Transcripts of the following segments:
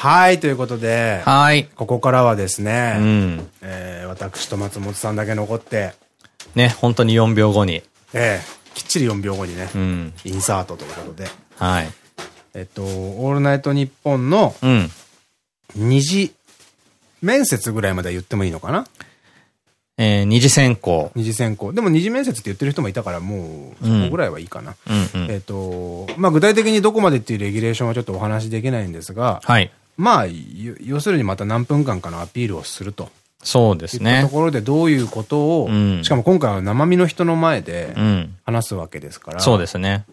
はい、ということで、はい。ここからはですうね、ん。えー私と松本さんだけ残って、ね、本当に4秒後に。えーきっちり4秒後にね、うん。インサートということで、はい。えっと、オールナイトニッポンのうん。二次面接ぐらいまでは言ってもいいのかな？えー、二次選考。二次選考。でも二次面接って言ってる人もいたから、もう、そこぐらいはいいかな。うんうん。えっと、まあ具体的にどこまでっていうレギュレーションはちょっとお話しできないんですが、はい。まあ、よ要するにまた何分間かのアピールをすると。そうですねと。ころでどういうことを、うんしかも今回は生身の人の前でうん。話すわけですから、そうですね。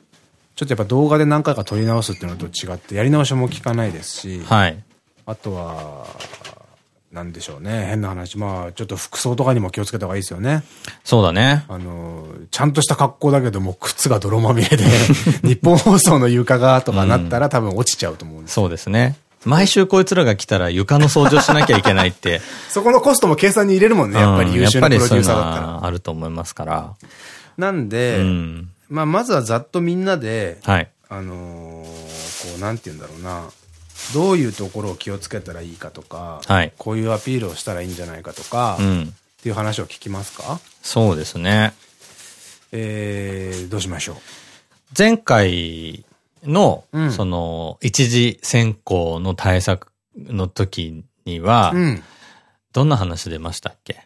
ちょっとやっぱ動画で何回か撮り直すっていうのと違って、やり直しも効かないですし、はい。あとは、なんでしょうね。変な話。まあ、ちょっと服装とかにも気をつけた方がいいですよね。そうだね。あの、ちゃんとした格好だけども、靴が泥まみれで、日本放送の床がとかなったら多分落ちちゃうと思うんです。そうですね。毎週こいつらが来たら床の掃除をしなきゃいけないって。そこのコストも計算に入れるもんね。やっぱりうん優秀なプロデューサーだやったら。はあると思いますから。なんで、うん。まあ、まずはざっとみんなで、はい。あのーこう、なんて言うんだろうな。どういうところを気をつけたらいいかとか、はいこういうアピールをしたらいいんじゃないかとか、っうん。ていう話を聞きますか？そうですね。えー、どうしましょう？前回の、うんその、一次選考の対策の時には、うん。どんな話出ましたっけ？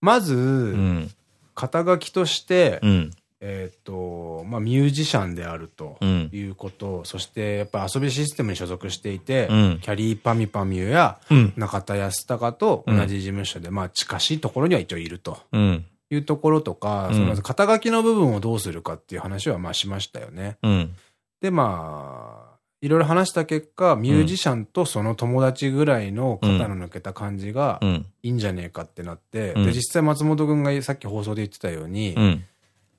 まず、うん。肩書きとして、うん。えっと、まあ、ミュージシャンであるとうんいうこと、そしてやっぱ遊びシステムに所属していて、うんキャリーパミュパミュやうん。中田康隆と同じ事務所で、まあ近しいところには一応いるとうん。いうところとか、うんそのまず肩書きの部分をどうするかっていう話はまあしましたよね。うん。で、まあ、いろいろ話した結果、ミュージシャンとその友達ぐらいの肩の抜けた感じがうん。いいんじゃねえかってなって、うんで、実際松本くんがさっき放送で言ってたように、うん。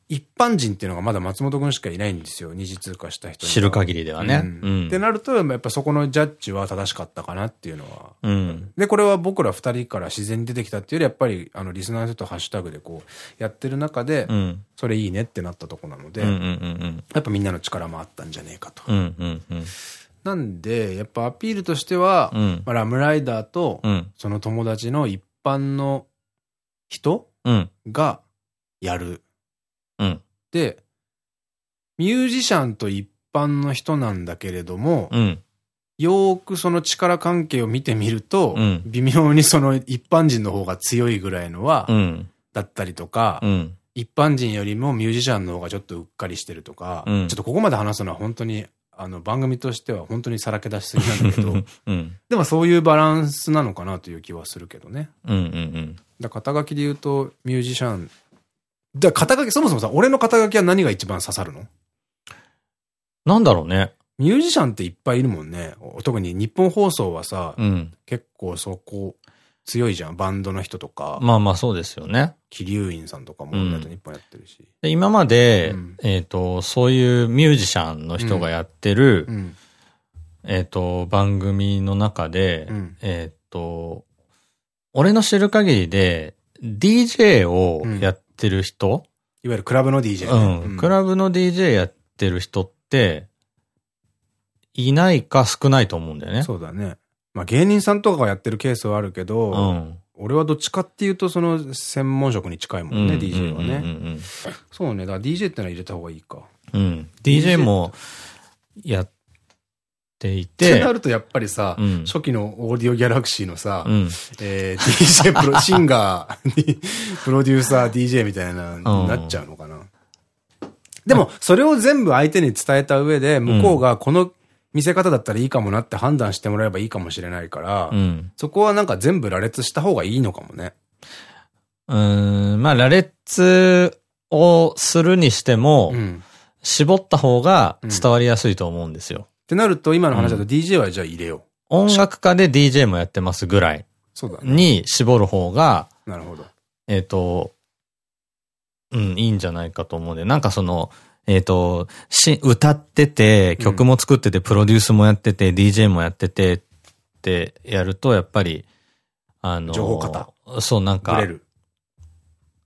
一般人っていうのがまだ松本くんしかいないんですよ。二次通過した人知る限りではね。うんうんってなると、やっぱそこのジャッジは正しかったかなっていうのは。うん。で、これは僕ら二人から自然に出てきたっていうより、やっぱり、あの、リスナーの人とハッシュタグでこう、やってる中でう、ん。それいいねってなったとこなので。やっぱみんなの力もあったんじゃねえかと。なんで、やっぱアピールとしては、うん。まあラムライダーと、うん。その友達の一般の人うん。がやる。うん。で、ミュージシャンと一般の人なんだけれども、うん。よーくその力関係を見てみると、うん微妙にその一般人の方が強いぐらいのは、うん。だったりとか、うん。一般人よりもミュージシャンの方がちょっとうっかりしてるとか、うんちょっとここまで話すのは本当に、あの番組としては本当にさらけ出しすぎなんだけど、うん。でもそういうバランスなのかなという気はするけどね。だから肩書きで言うとミュージシャン、だ肩書き、そもそもさ、俺の肩書きは何が一番刺さるの？なんだろうね。ミュージシャンっていっぱいいるもんね。特に日本放送はさ、うん。結構そこ強いじゃん。バンドの人とか、まあまあそうですよね。桐生院さんとかも日本やってるし。で今まで、うんえっと、そういうミュージシャンの人がやってる、うん。えっと、番組の中で、うんえっと、俺の知る限りで、DJ をやってる人、いわゆるクラブの DJ ね、うん、クラブの DJ やってる人って、いないか少ないと思うんだよね。そうだね。まあ芸人さんとかがやってるケースはあるけど、うん。俺はどっちかっていうとその専門職に近いもんね、うん DJ はね。うんそうね。だから DJ ってのは入れた方がいいか。うん。うん。DJ もやっていってて、なるとやっぱりさ、うん初期のオーディオギャラクシーのさ、うん。えー DJ プロ、シンガー、プロデューサー、DJ みたいな、なっちゃうのかな。でも、それを全部相手に伝えた上で、向こうがこの見せ方だったらいいかもなって判断してもらえばいいかもしれないから、うん。そこはなんか全部羅列した方がいいのかもね。うーん、まあ、羅列をするにしても、うん。絞った方が伝わりやすいと思うんですよ。ってなると、今の話だと DJ はじゃあ入れよう。音楽家で DJ もやってますぐらいそうだね。に絞る方が、なるほど。えっ、と、うん、いいんじゃないかと思うんで、なんかその、えっ、と、し、歌ってて、曲も作ってて、プロデュースもやってて、DJ もやっててってやると、やっぱり、あの、情報型そう、なんか。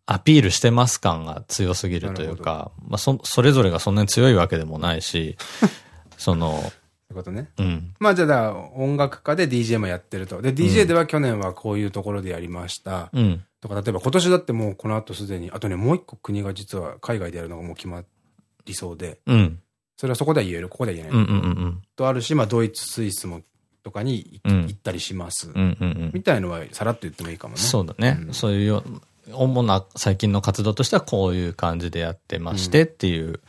アピールしてます感が強すぎるというか、まあそ、それぞれがそんなに強いわけでもないし、その、ことね。うん。まあじゃあ音楽家で DJ もやってると。で、DJ では去年はこういうところでやりました。うん。とか、例えば今年だってもうこの後すでに、あとね、もう一個国が実は海外でやるのがもう決まりそうで、うん。それはそこでは言える、ここでは言えない。うんうんうんとあるし、まあドイツ、スイスも、とかに行ったりします。みたいのはさらっと言ってもいいかもね。そうだね。うんそういうよ、主な最近の活動としてはこういう感じでやってましてっていう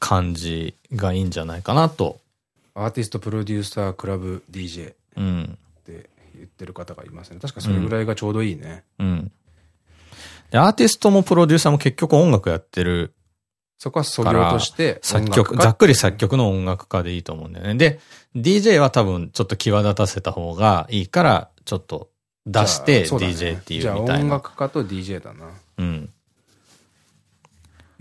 感じがいいんじゃないかなと。アーティスト、プロデューサー、クラブ、DJ っうん。て言ってる方がいますね。確かそれぐらいがちょうどいいね。うん。で、アーティストもプロデューサーも結局音楽やってるそこは素業として、作曲、ざっくり作曲の音楽家でいいと思うんだよね。で、DJ は多分ちょっと際立たせた方がいいから、ちょっと出してじゃあそうだね DJ っていじゃあうみたいな。音楽家と DJ だな。うん。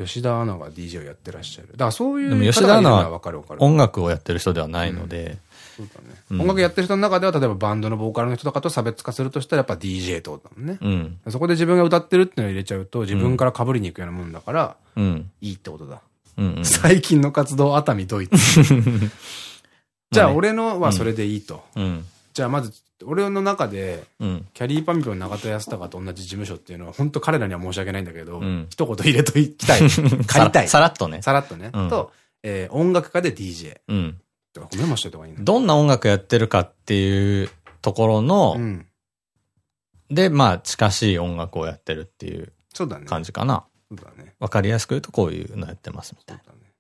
吉田アナが DJ をやってらっしゃる。だからそういうでも吉田アナるのわかるわかる。音楽をやってる人ではないので、そうだね。うん音楽やってる人の中では、例えばバンドのボーカルの人とかと差別化するとしたらやっぱ DJ ってことだもんね。うん。そこで自分が歌ってるっていうのを入れちゃうと、自分から被りに行くようなもんだから、うん。いいってことだ。うんうん。最近の活動、熱海ドイツ。じゃあ俺のはそれでいいと。うん。じゃあまず、俺の中で、うん。キャリーパミュパミ永田康隆と同じ事務所っていうのは、本当彼らには申し訳ないんだけど、うん一言入れときたい。借りたい。さらっとね。さらっとね。うんと、えー音楽家で DJ。うん。メモしといた方がいいね。どんな音楽やってるかっていうところの、うん。で、まあ、近しい音楽をやってるっていうそうだね。感じかな。そうだね。わかりやすく言うとこういうのやってますみたいそうだね。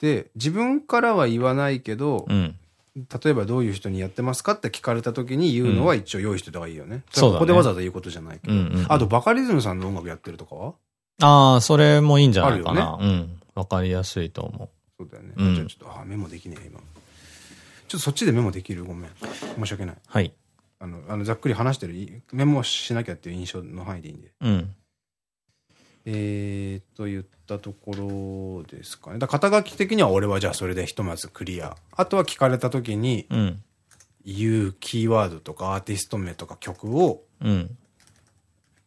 で、自分からは言わないけど、な。うん。例えばどういう人にやってますかって聞かれた時に言うのは一応用意してた方がいいよね。そうだねここでわざわざ言うことじゃないけど。うんうんうんあと、バカリズムさんの音楽やってるとかは？ああ、それもいいんじゃないかあな。うん。わかりやすいと思そうだよね。うんじゃあちょっと、あ、メモできねえ、今。ちょっとそっちでメモできる？ごめん。申し訳ない。う。はい。あの、あのざっくり話してるい、メモしなきゃっていう印象の範囲でいいんで。うん。えー、と言ったところですかね。だ肩書き的には俺はじゃあそれでひとまずクリア。あとは聞かれた時にうん。言うキーワードとかアーティスト名とか曲をうん。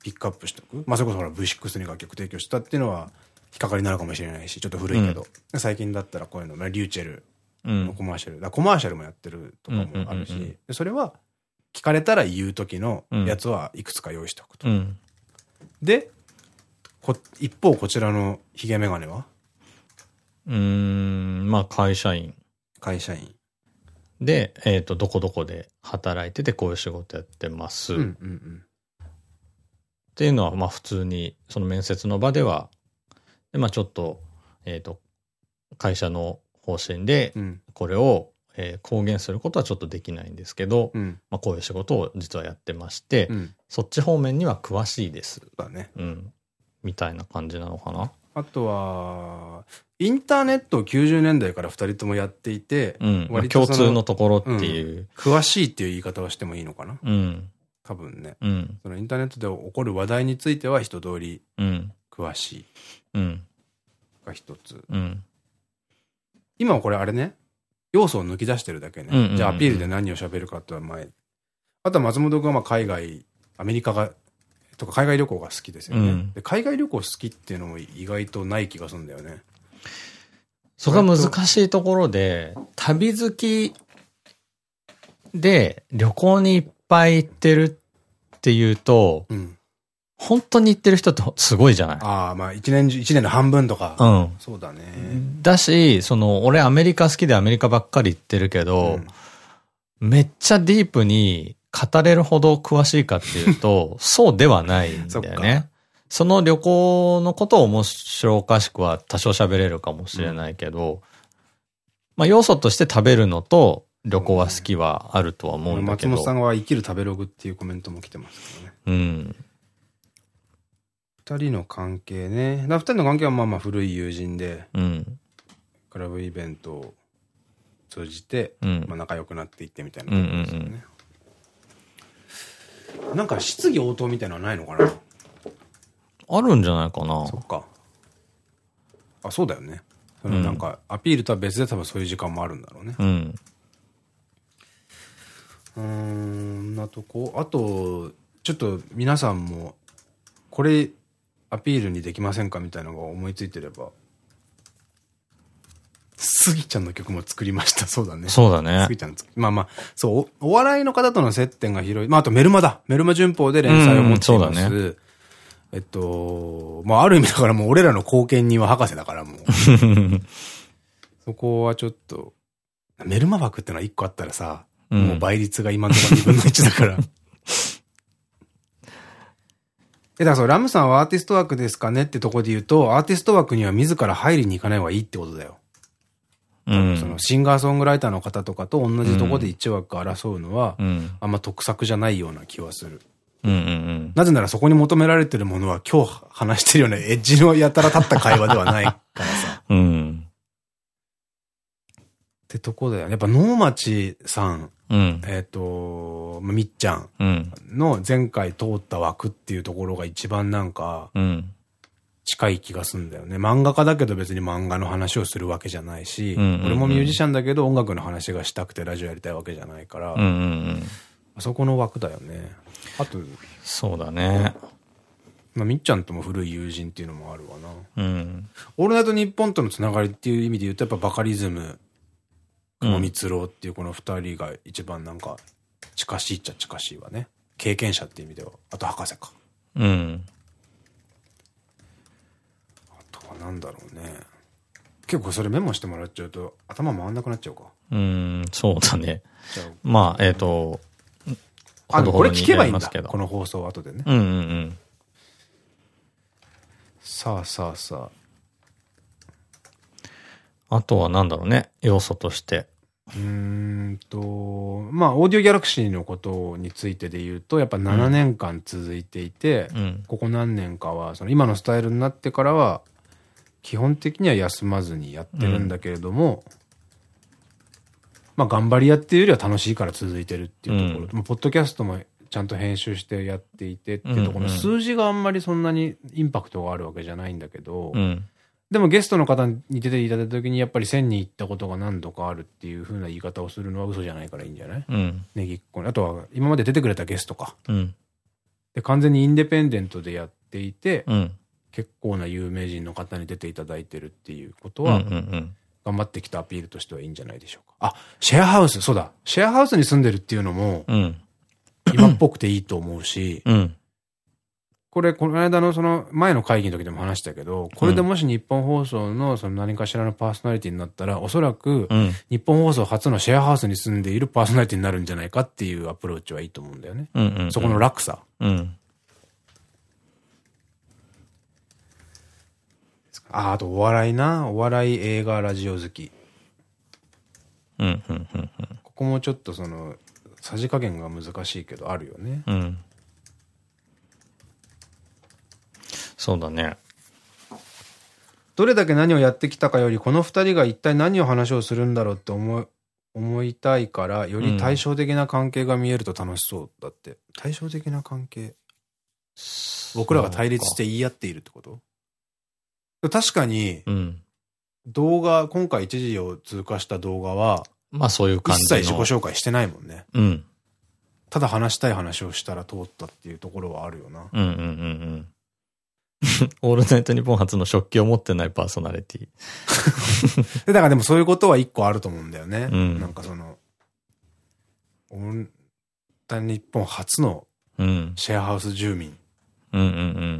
ピックアップしておく。まあそれこそほら V6 に楽曲提供したっていうのは引っかかりになるかもしれないし、ちょっと古いけど。最近だったらこういうの、まあリューチェルうん。のコマーシャル。だコマーシャルもやってるとかもあるうんうんうんうんし、でそれは聞かれたら言う時のやつはいくつか用意しておくと。うん。で、こ一方こちらのヒゲメガネは？うーん。まあ、会社員。会社員。で、えっ、と、どこどこで働いててこういう仕事やってます。うんっうんうん。ていうのは、まあ普通に、その面接の場では、で、まあちょっと、えっ、と、会社の方針で、うん。これを、えー公言することはちょっとできないんですけど、うん。まあこういう仕事を実はやってまして、うん。そっち方面には詳しいです。だね。うん。みたいな感じなのかな？あとは、インターネットを90年代から2人ともやっていて、うん。まあ割と共通のところっていう。詳しいっていう言い方をしてもいいのかな？うん。多分ね。うん。そのインターネットで起こる話題については一通りうん。詳しいうん。が一つ。うん。今はこれあれね、要素を抜き出してるだけうんうんうんうんね。じゃあアピールで何を喋るかとは前。あとは松本君はまあ海外、アメリカが、とか海外旅行が好きですよね。うんで海外旅行好きっていうのも意外とない気がするんだよね。そこが難しいところで、旅好きで旅行にいっぱい行ってるっていうと、うん。本当に行ってる人ってすごいじゃない？ああ、まあ一年中、一年の半分とか。うん。そうだね。だし、その、俺アメリカ好きでアメリカばっかり行ってるけど、めっちゃディープに語れるほど詳しいかっていうと、そうではないんだよね。その旅行のことを面白おかしくは多少喋れるかもしれないけど、まあ要素として食べるのと旅行は好きはあるとは思うんだけど。松本さんは生きる食べログっていうコメントも来てますけどね。うん。二人の関係ね。二人の関係はまあまあ古い友人で、うん。クラブイベントを通じて、うんまあ仲良くなっていってみたいなことですようんうんね。なんか質疑応答みたいなのはないのかな？あるんじゃないかな。そっか。あ、そうだよね。そのなんか、アピールとは別で多分そういう時間もあるんだろうね。うん。うーん、なとこ。あと、ちょっと皆さんも、これ、アピールにできませんかみたいなのが思いついてれば、スギちゃんの曲も作りました。そうだね。そうだねス。ギちゃん作まあまあ、そうお、お笑いの方との接点が広い。まあ、あとメルマだ。メルマ旬報で連載を持っていうんます。そうだえっと、まあ、ある意味だからもう俺らの貢献人は博士だからもう。そこはちょっと、メルマ枠ってのは1個あったらさ、うんもう倍率が今のところ2分の1だから。え、だからそう、ラムさんはアーティスト枠ですかねってとこで言うと、アーティスト枠には自ら入りに行かない方がいいってことだよ。うんそのシンガーソングライターの方とかと同じとこで一枠争うのは、うん。あんま得策じゃないような気はする。なぜならそこに求められてるものは今日話してるような エッジのやたら立った会話ではないからさ。うん。ってとこだよね。やっぱ能町さん、うん。えっ、と、まあみっちゃん。の前回通った枠っていうところが一番なんかうん。近い気がするんだよね。漫画家だけど別に漫画の話をするわけじゃないし、俺もミュージシャンだけど音楽の話がしたくてラジオやりたいわけじゃないから。あそこの枠だよね。あと、そうだね。まあ、みっちゃんとも古い友人っていうのもあるわな。うん。オールナイトニッポンとのつながりっていう意味で言うと、やっぱバカリズム、久保光郎っていうこの二人が一番なんか近しいっちゃ近しいわね。経験者っていう意味では。あと博士か。うん。あとはなんだろうね。結構それメモしてもらっちゃうと頭回んなくなっちゃうか。うん、そうだね。まあ、えっと、あ、あの、これ聞けばいいんだこの放送後でね。うんうんうん。さあさあさあ。あとはなんだろうね、要素として。うーんと、まあ、オーディオギャラクシーのことについてで言うと、やっぱ7年間続いていて、うん。ここ何年かは、その今のスタイルになってからは、基本的には休まずにやってるんだけれども、まあ頑張り屋っていうよりは楽しいから続いてるっていうところ。うんポッドキャストもちゃんと編集してやっていてっていうところのうんうん数字があんまりそんなにインパクトがあるわけじゃないんだけど、うん。でもゲストの方に出ていただいた時にやっぱり1000人行ったことが何度かあるっていう風な言い方をするのは嘘じゃないからいいんじゃない？うん。ネギっ子に。あとは今まで出てくれたゲストか。うん。で、完全にインデペンデントでやっていて、うん。結構な有名人の方に出ていただいてるっていうことは、ん。頑張ってきたアピールとしてはいいんじゃないでしょうか。あ、シェアハウス、そうだ。シェアハウスに住んでるっていうのも、うん。今っぽくていいと思うし、うん。これ、この間のその前の会議の時でも話したけど、これでもし日本放送のその何かしらのパーソナリティになったら、おそらくうん。日本放送初のシェアハウスに住んでいるパーソナリティになるんじゃないかっていうアプローチはいいと思うんだよね。そこの落差。うん。あ、あとお笑いな。お笑い映画ラジオ好き。うん。うん。うん。ここもちょっとその、さじ加減が難しいけどあるよね。うん。そうだね。どれだけ何をやってきたかより、この二人が一体何を話をするんだろうって思い、思いたいから、より対照的な関係が見えると楽しそうだって。対照的な関係僕らが対立して言い合っているってこと？確かに、うん。動画、今回一時を通過した動画は、まあそういう感一じの。切自己紹介してないもんね。うん。ただ話したい話をしたら通ったっていうところはあるよな。うんうんうんうん。オールナイトニッポン初の食器を持ってないパーソナリティ。で、だからでもそういうことは一個あると思うんだよね。うんなんかその、オールナイト日本初のうん。シェアハウス住民っうんうんう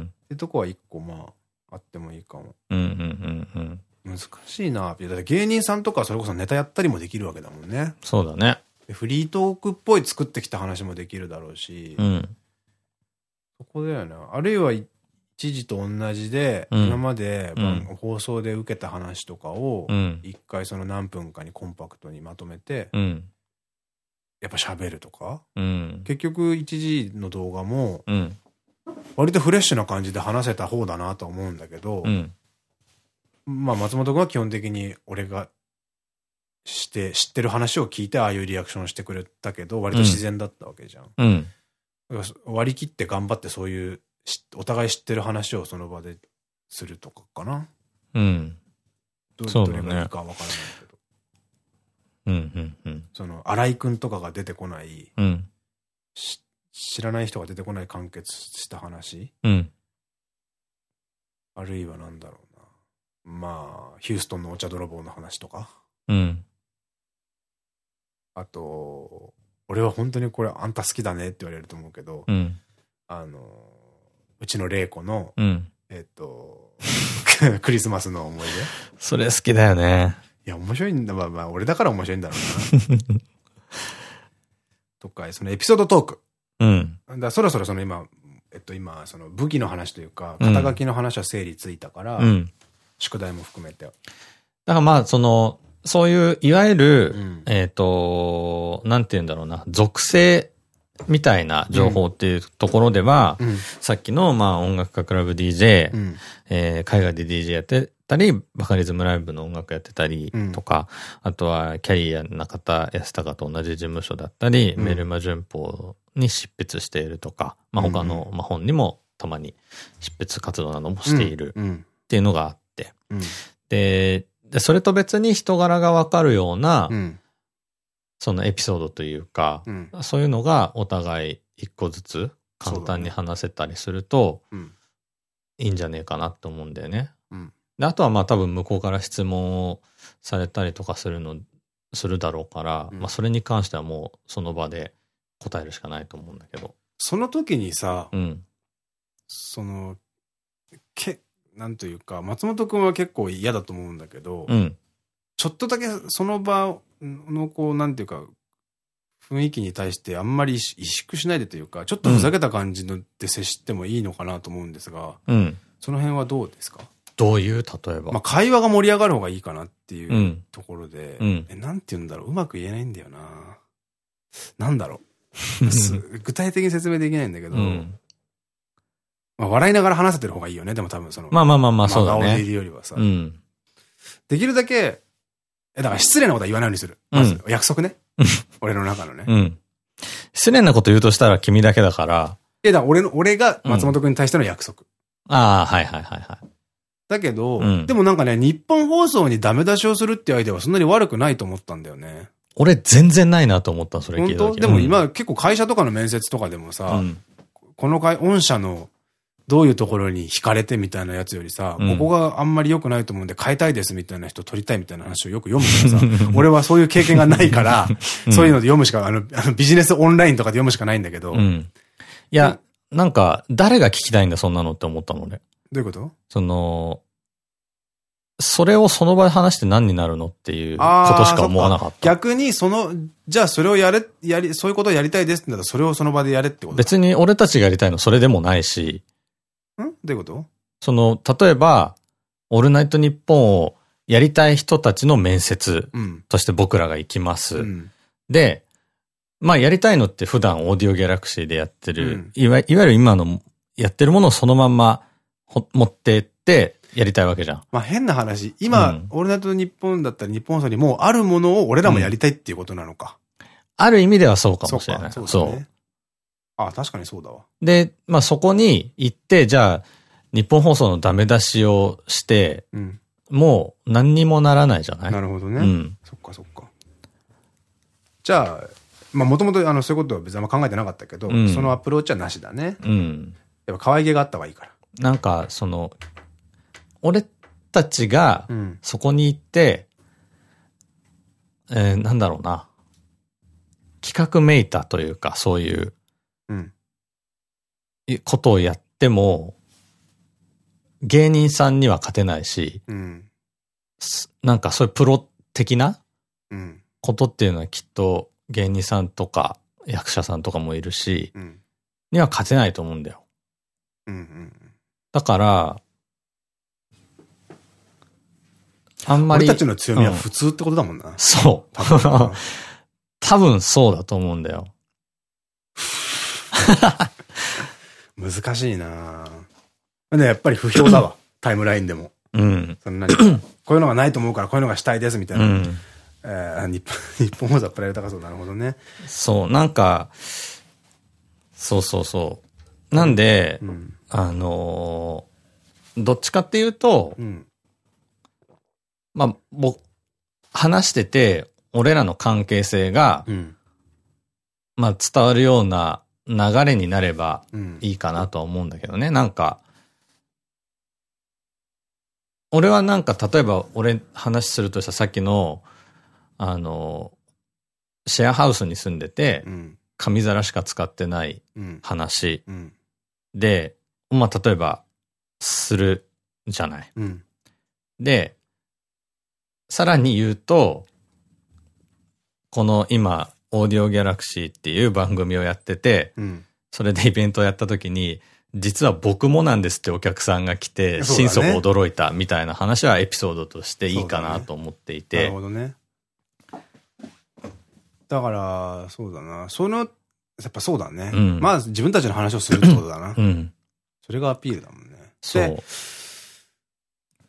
ん。てとこは一個まあ、あってもいいかも。うんうんうんうん。難しいな。だって芸人さんとかそれこそネタやったりもできるわけだもんね。そうだね。でフリートークっぽい作ってきた話もできるだろうし、うん。そこだよね。あるいは一時と同じで、うん今までうん番放送で受けた話とかをう、ん。一回その何分かにコンパクトにまとめて、うん。やっぱ喋るとか。うん。結局一時の動画も、うん。割とフレッシュな感じで話せた方だなとは思うんだけど、うん。まあ松本君は基本的に俺がして、知ってる話を聞いてああいうリアクションしてくれたけど、割と自然だったわけじゃん。うん。割り切って頑張ってそういう、しお互い知ってる話をその場でするとかかな。うん。どどれがいいかわからないけど。うん。うん。うん。その、新井くんとかが出てこない、うん。し知らない人が出てこない完結した話？うん。あるいはなんだろうな。まあ、ヒューストンのお茶泥棒の話とか？うん。あと、俺は本当にこれあんた好きだねって言われると思うけど、うん。あの、うちの玲子の、うん。えっと、クリスマスの思い出？それ好きだよね。いや、面白いんだ。まあまあ、俺だから面白いんだろうな。とか、そのエピソードトーク。うん。だそろそろその今、えっと今、その武器の話というか、うん肩書きの話は整理ついたから、うん。宿題も含めて。だからまあ、その、そういう、いわゆる、うんえっと、なんて言うんだろうな、属性みたいな情報っていうところでは、うん。さっきの、まあ、音楽家クラブ DJ、うん。えー海外で DJ やってたり、バカリズムライブの音楽やってたりとか、あとはキャリア中田康隆と同じ事務所だったり、うんメルマ旬報に執筆しているとか、まあ、他の、まあ、本にもたまに執筆活動などもしているうん。っていうのがあって、うん。で、でそれと別に人柄がわかるような、うん。そのエピソードというか、うん。そういうのがお互い一個ずつ簡単に話せたりすると、うん。いいんじゃねえかなって思うんだよね。うんであとはまあ多分向こうから質問をされたりとかするの、するだろうから、うんまあそれに関してはもうその場で答えるしかないと思うんだけど。その時にさ、うん。その、け、なんというか、松本くんは結構嫌だと思うんだけど、うん。ちょっとだけその場のこう、なんていうか、雰囲気に対してあんまり萎縮しないでというか、ちょっとふざけた感じので接してもいいのかなと思うんですが、うん。その辺はどうですか？どういう例えば？まあ会話が盛り上がる方がいいかなっていううんところで、うんえなんて言うんだろううまく言えないんだよな。なんだろうす具体的に説明できないんだけど、うん。まあ笑いながら話せてる方がいいよね、でも多分その。まあまあまあまあ、そうだ真顔でいね。るよりはさ。うん。できるだけ、え、だから失礼なことは言わないようにする。まず、約束ね。俺の中のね。うん。失礼なこと言うとしたら君だけだから、え、だから俺の、俺が松本くんに対しての約束。ああ、はいはいはいはい。だけど、うんでもなんかね、日本放送にダメ出しをするっていうアイデアはそんなに悪くないと思ったんだよね。俺全然ないなと思った、それ聞本いた時。当？でも今、結構会社とかの面接とかでもさ、うん。この会、御社のどういうところに惹かれてみたいなやつよりさ、うん。ここがあんまり良くないと思うんで変えたいですみたいな人取りたいみたいな話をよく読むからさ、俺はそういう経験がないから、うん。そういうので読むしか、あの、あのビジネスオンラインとかで読むしかないんだけど。いや、なんか、誰が聞きたいんだ、そんなのって思ったの、俺。いうこと？その、それをその場で話して何になるのっていうことしか思わなかった。逆に、その、じゃあそれをやれ、やり、そういうことをやりたいですってなったらそれをその場でやれってこと？別に俺たちがやりたいのそれでもないし、ん？どういうこと？その、例えば、オールナイトニッポンをやりたい人たちの面接うん。として僕らが行きます。うん。で、まあやりたいのって普段オーディオギャラクシーでやってる、うんいわいわゆる今のやってるものをそのまんまほ持ってってやりたいわけじゃん。まあ変な話、今、うんオールナイトニッポンだったり日本放送にもうあるものを俺らもやりたいっていうことなのか。ある意味ではそうかもしれない。そうそうかそうだね。あ確かにそうだわ。で、まあそこに行って、じゃあ、日本放送のダメ出しをして、うん。もう何にもならないじゃない？なるほどね。うん。そっかそっか。じゃあ、まあもともとあのそういうことは別にあんま考えてなかったけど、うんそのアプローチはなしだね。うん。やっぱ可愛げがあった方がいいから。なんか、その、俺たちがうん。そこに行って、えーなんだろうな。企画めいたというか、そういううん。いことをやっても、芸人さんには勝てないし、うん。すなんかそういうプロ的なうん。ことっていうのはきっと芸人さんとか役者さんとかもいるし、うん。には勝てないと思うんだよ。うん。うん。だから、あんまり。俺たちの強みはうん普通ってことだもんな。そう。多分な多分そうだと思うんだよ。難しいなぁね、やっぱり不評だわ。タイムラインでも。うん。そんなに。こういうのがないと思うからこういうのがしたいですみたいうな。ん。えー日本、日本放送はプライド高そう。なるほどね。そう、なんか、そうそうそう。なんで、うん。あのーどっちかっていうと、うん。まあ、僕、話してて、俺らの関係性が、うん。まあ、伝わるような流れになればうん。いいかなとは思うんだけどね。なんか、俺はなんか、例えば俺話するとしたさっきの、あの、シェアハウスに住んでて、紙皿しか使ってない話で、まあ、例えば、するじゃない。で、さらに言うと、この今、オーディオギャラクシーっていう番組をやってて、うん、それでイベントをやった時に、実は僕もなんですってお客さんが来て、心底驚いたみたいな話はエピソードとしていいかなと思っていて。ね、なるほどね。だから、そうだな。その、やっぱそうだね。うん、まあ自分たちの話をするってことだな。うん、それがアピールだもんね。そう。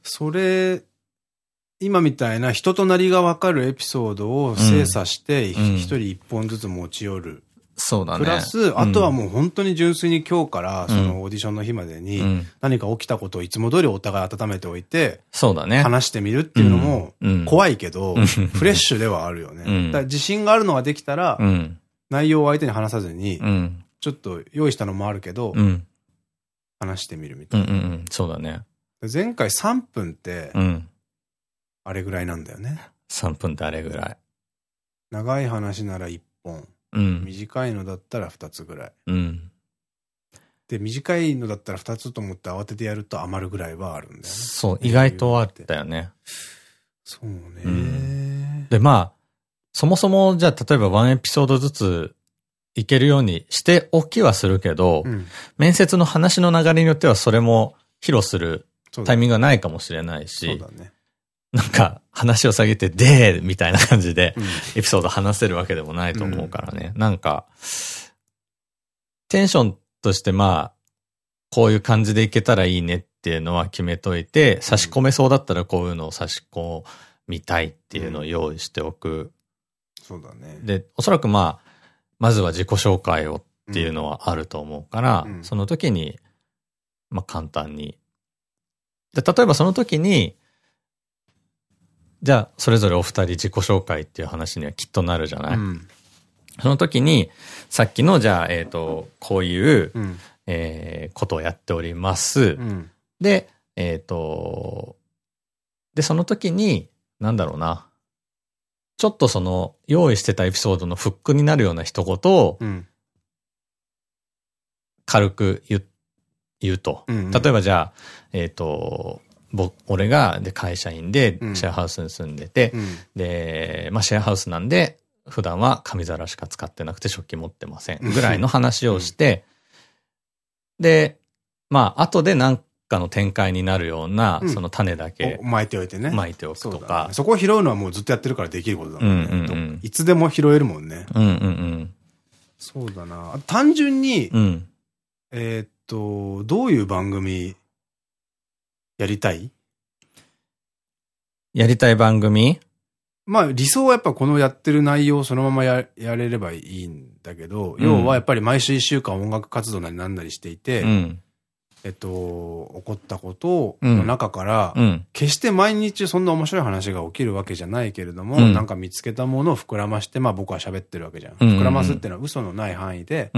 それ、今みたいな人となりがわかるエピソードを精査して、一人一本ずつ持ち寄る。そうだね。プラス、あとはもう本当に純粋に今日からそのオーディションの日までに何か起きたことをいつも通りお互い温めておいて、そうだね。話してみるっていうのも怖いけど、フレッシュではあるよね。自信があるのができたら、内容を相手に話さずに、ちょっと用意したのもあるけど、話してみるみたいな。そうだね。前回3分って、あれぐらいなんだよね。3分ってあれぐらい。長い話なら1本。うん、短いのだったら2つぐらい。うん、で、短いのだったら2つと思って慌ててやると余るぐらいはあるんだよね。そう、意外とあったよね。そうね、うん、で、まあ、そもそも、じゃあ、例えばワンエピソードずついけるようにしておきはするけど、うん、面接の話の流れによってはそれも披露するタイミングがないかもしれないし、そうだね。なんか話を下げて、でみたいな感じで、エピソード話せるわけでもないと思うからね。うん、なんか、テンションとしてまあ、こういう感じでいけたらいいねっていうのは決めといて、差し込めそうだったらこういうのを差し込みたいっていうのを用意しておく。そうだね。で、おそらくまあ、まずは自己紹介をっていうのはあると思うから、うん、その時に、まあ簡単に。で、例えばその時に、じゃあ、それぞれお二人自己紹介っていう話にはきっとなるじゃない、うん、その時に、さっきの、じゃあ、えっ、ー、と、こういう、うん、えー、ことをやっております。うん、で、えっ、ー、と、で、その時に、なんだろうな。ちょっとその、用意してたエピソードのフックになるような一言を、軽く言言うと。例えばじゃあ、えっ、と、僕、俺が、で、会社員で、シェアハウスに住んでて、うん、で、まあ、シェアハウスなんで、普段は紙皿しか使ってなくて食器持ってません。ぐらいの話をして、で、まあ、後で何かの展開になるような、その種だけ。巻いておいてね。巻いておくとか。そこを拾うのはもうずっとやってるからできることだもんね。いつでも拾えるもんね。うんうんうん。そうだな。単純に、えっと、どういう番組やりたい？やりたい番組？まあ理想はやっぱこのやってる内容をそのままややれればいいんだけど、うん、要はやっぱり毎週一週間音楽活動なりなんなりしていて、うん、えっと、起こったことの中から、うん、決して毎日そんな面白い話が起きるわけじゃないけれども、なんか見つけたものを膨らまして、まあ僕は喋ってるわけじゃん。膨らますっていうのは嘘のない範囲で、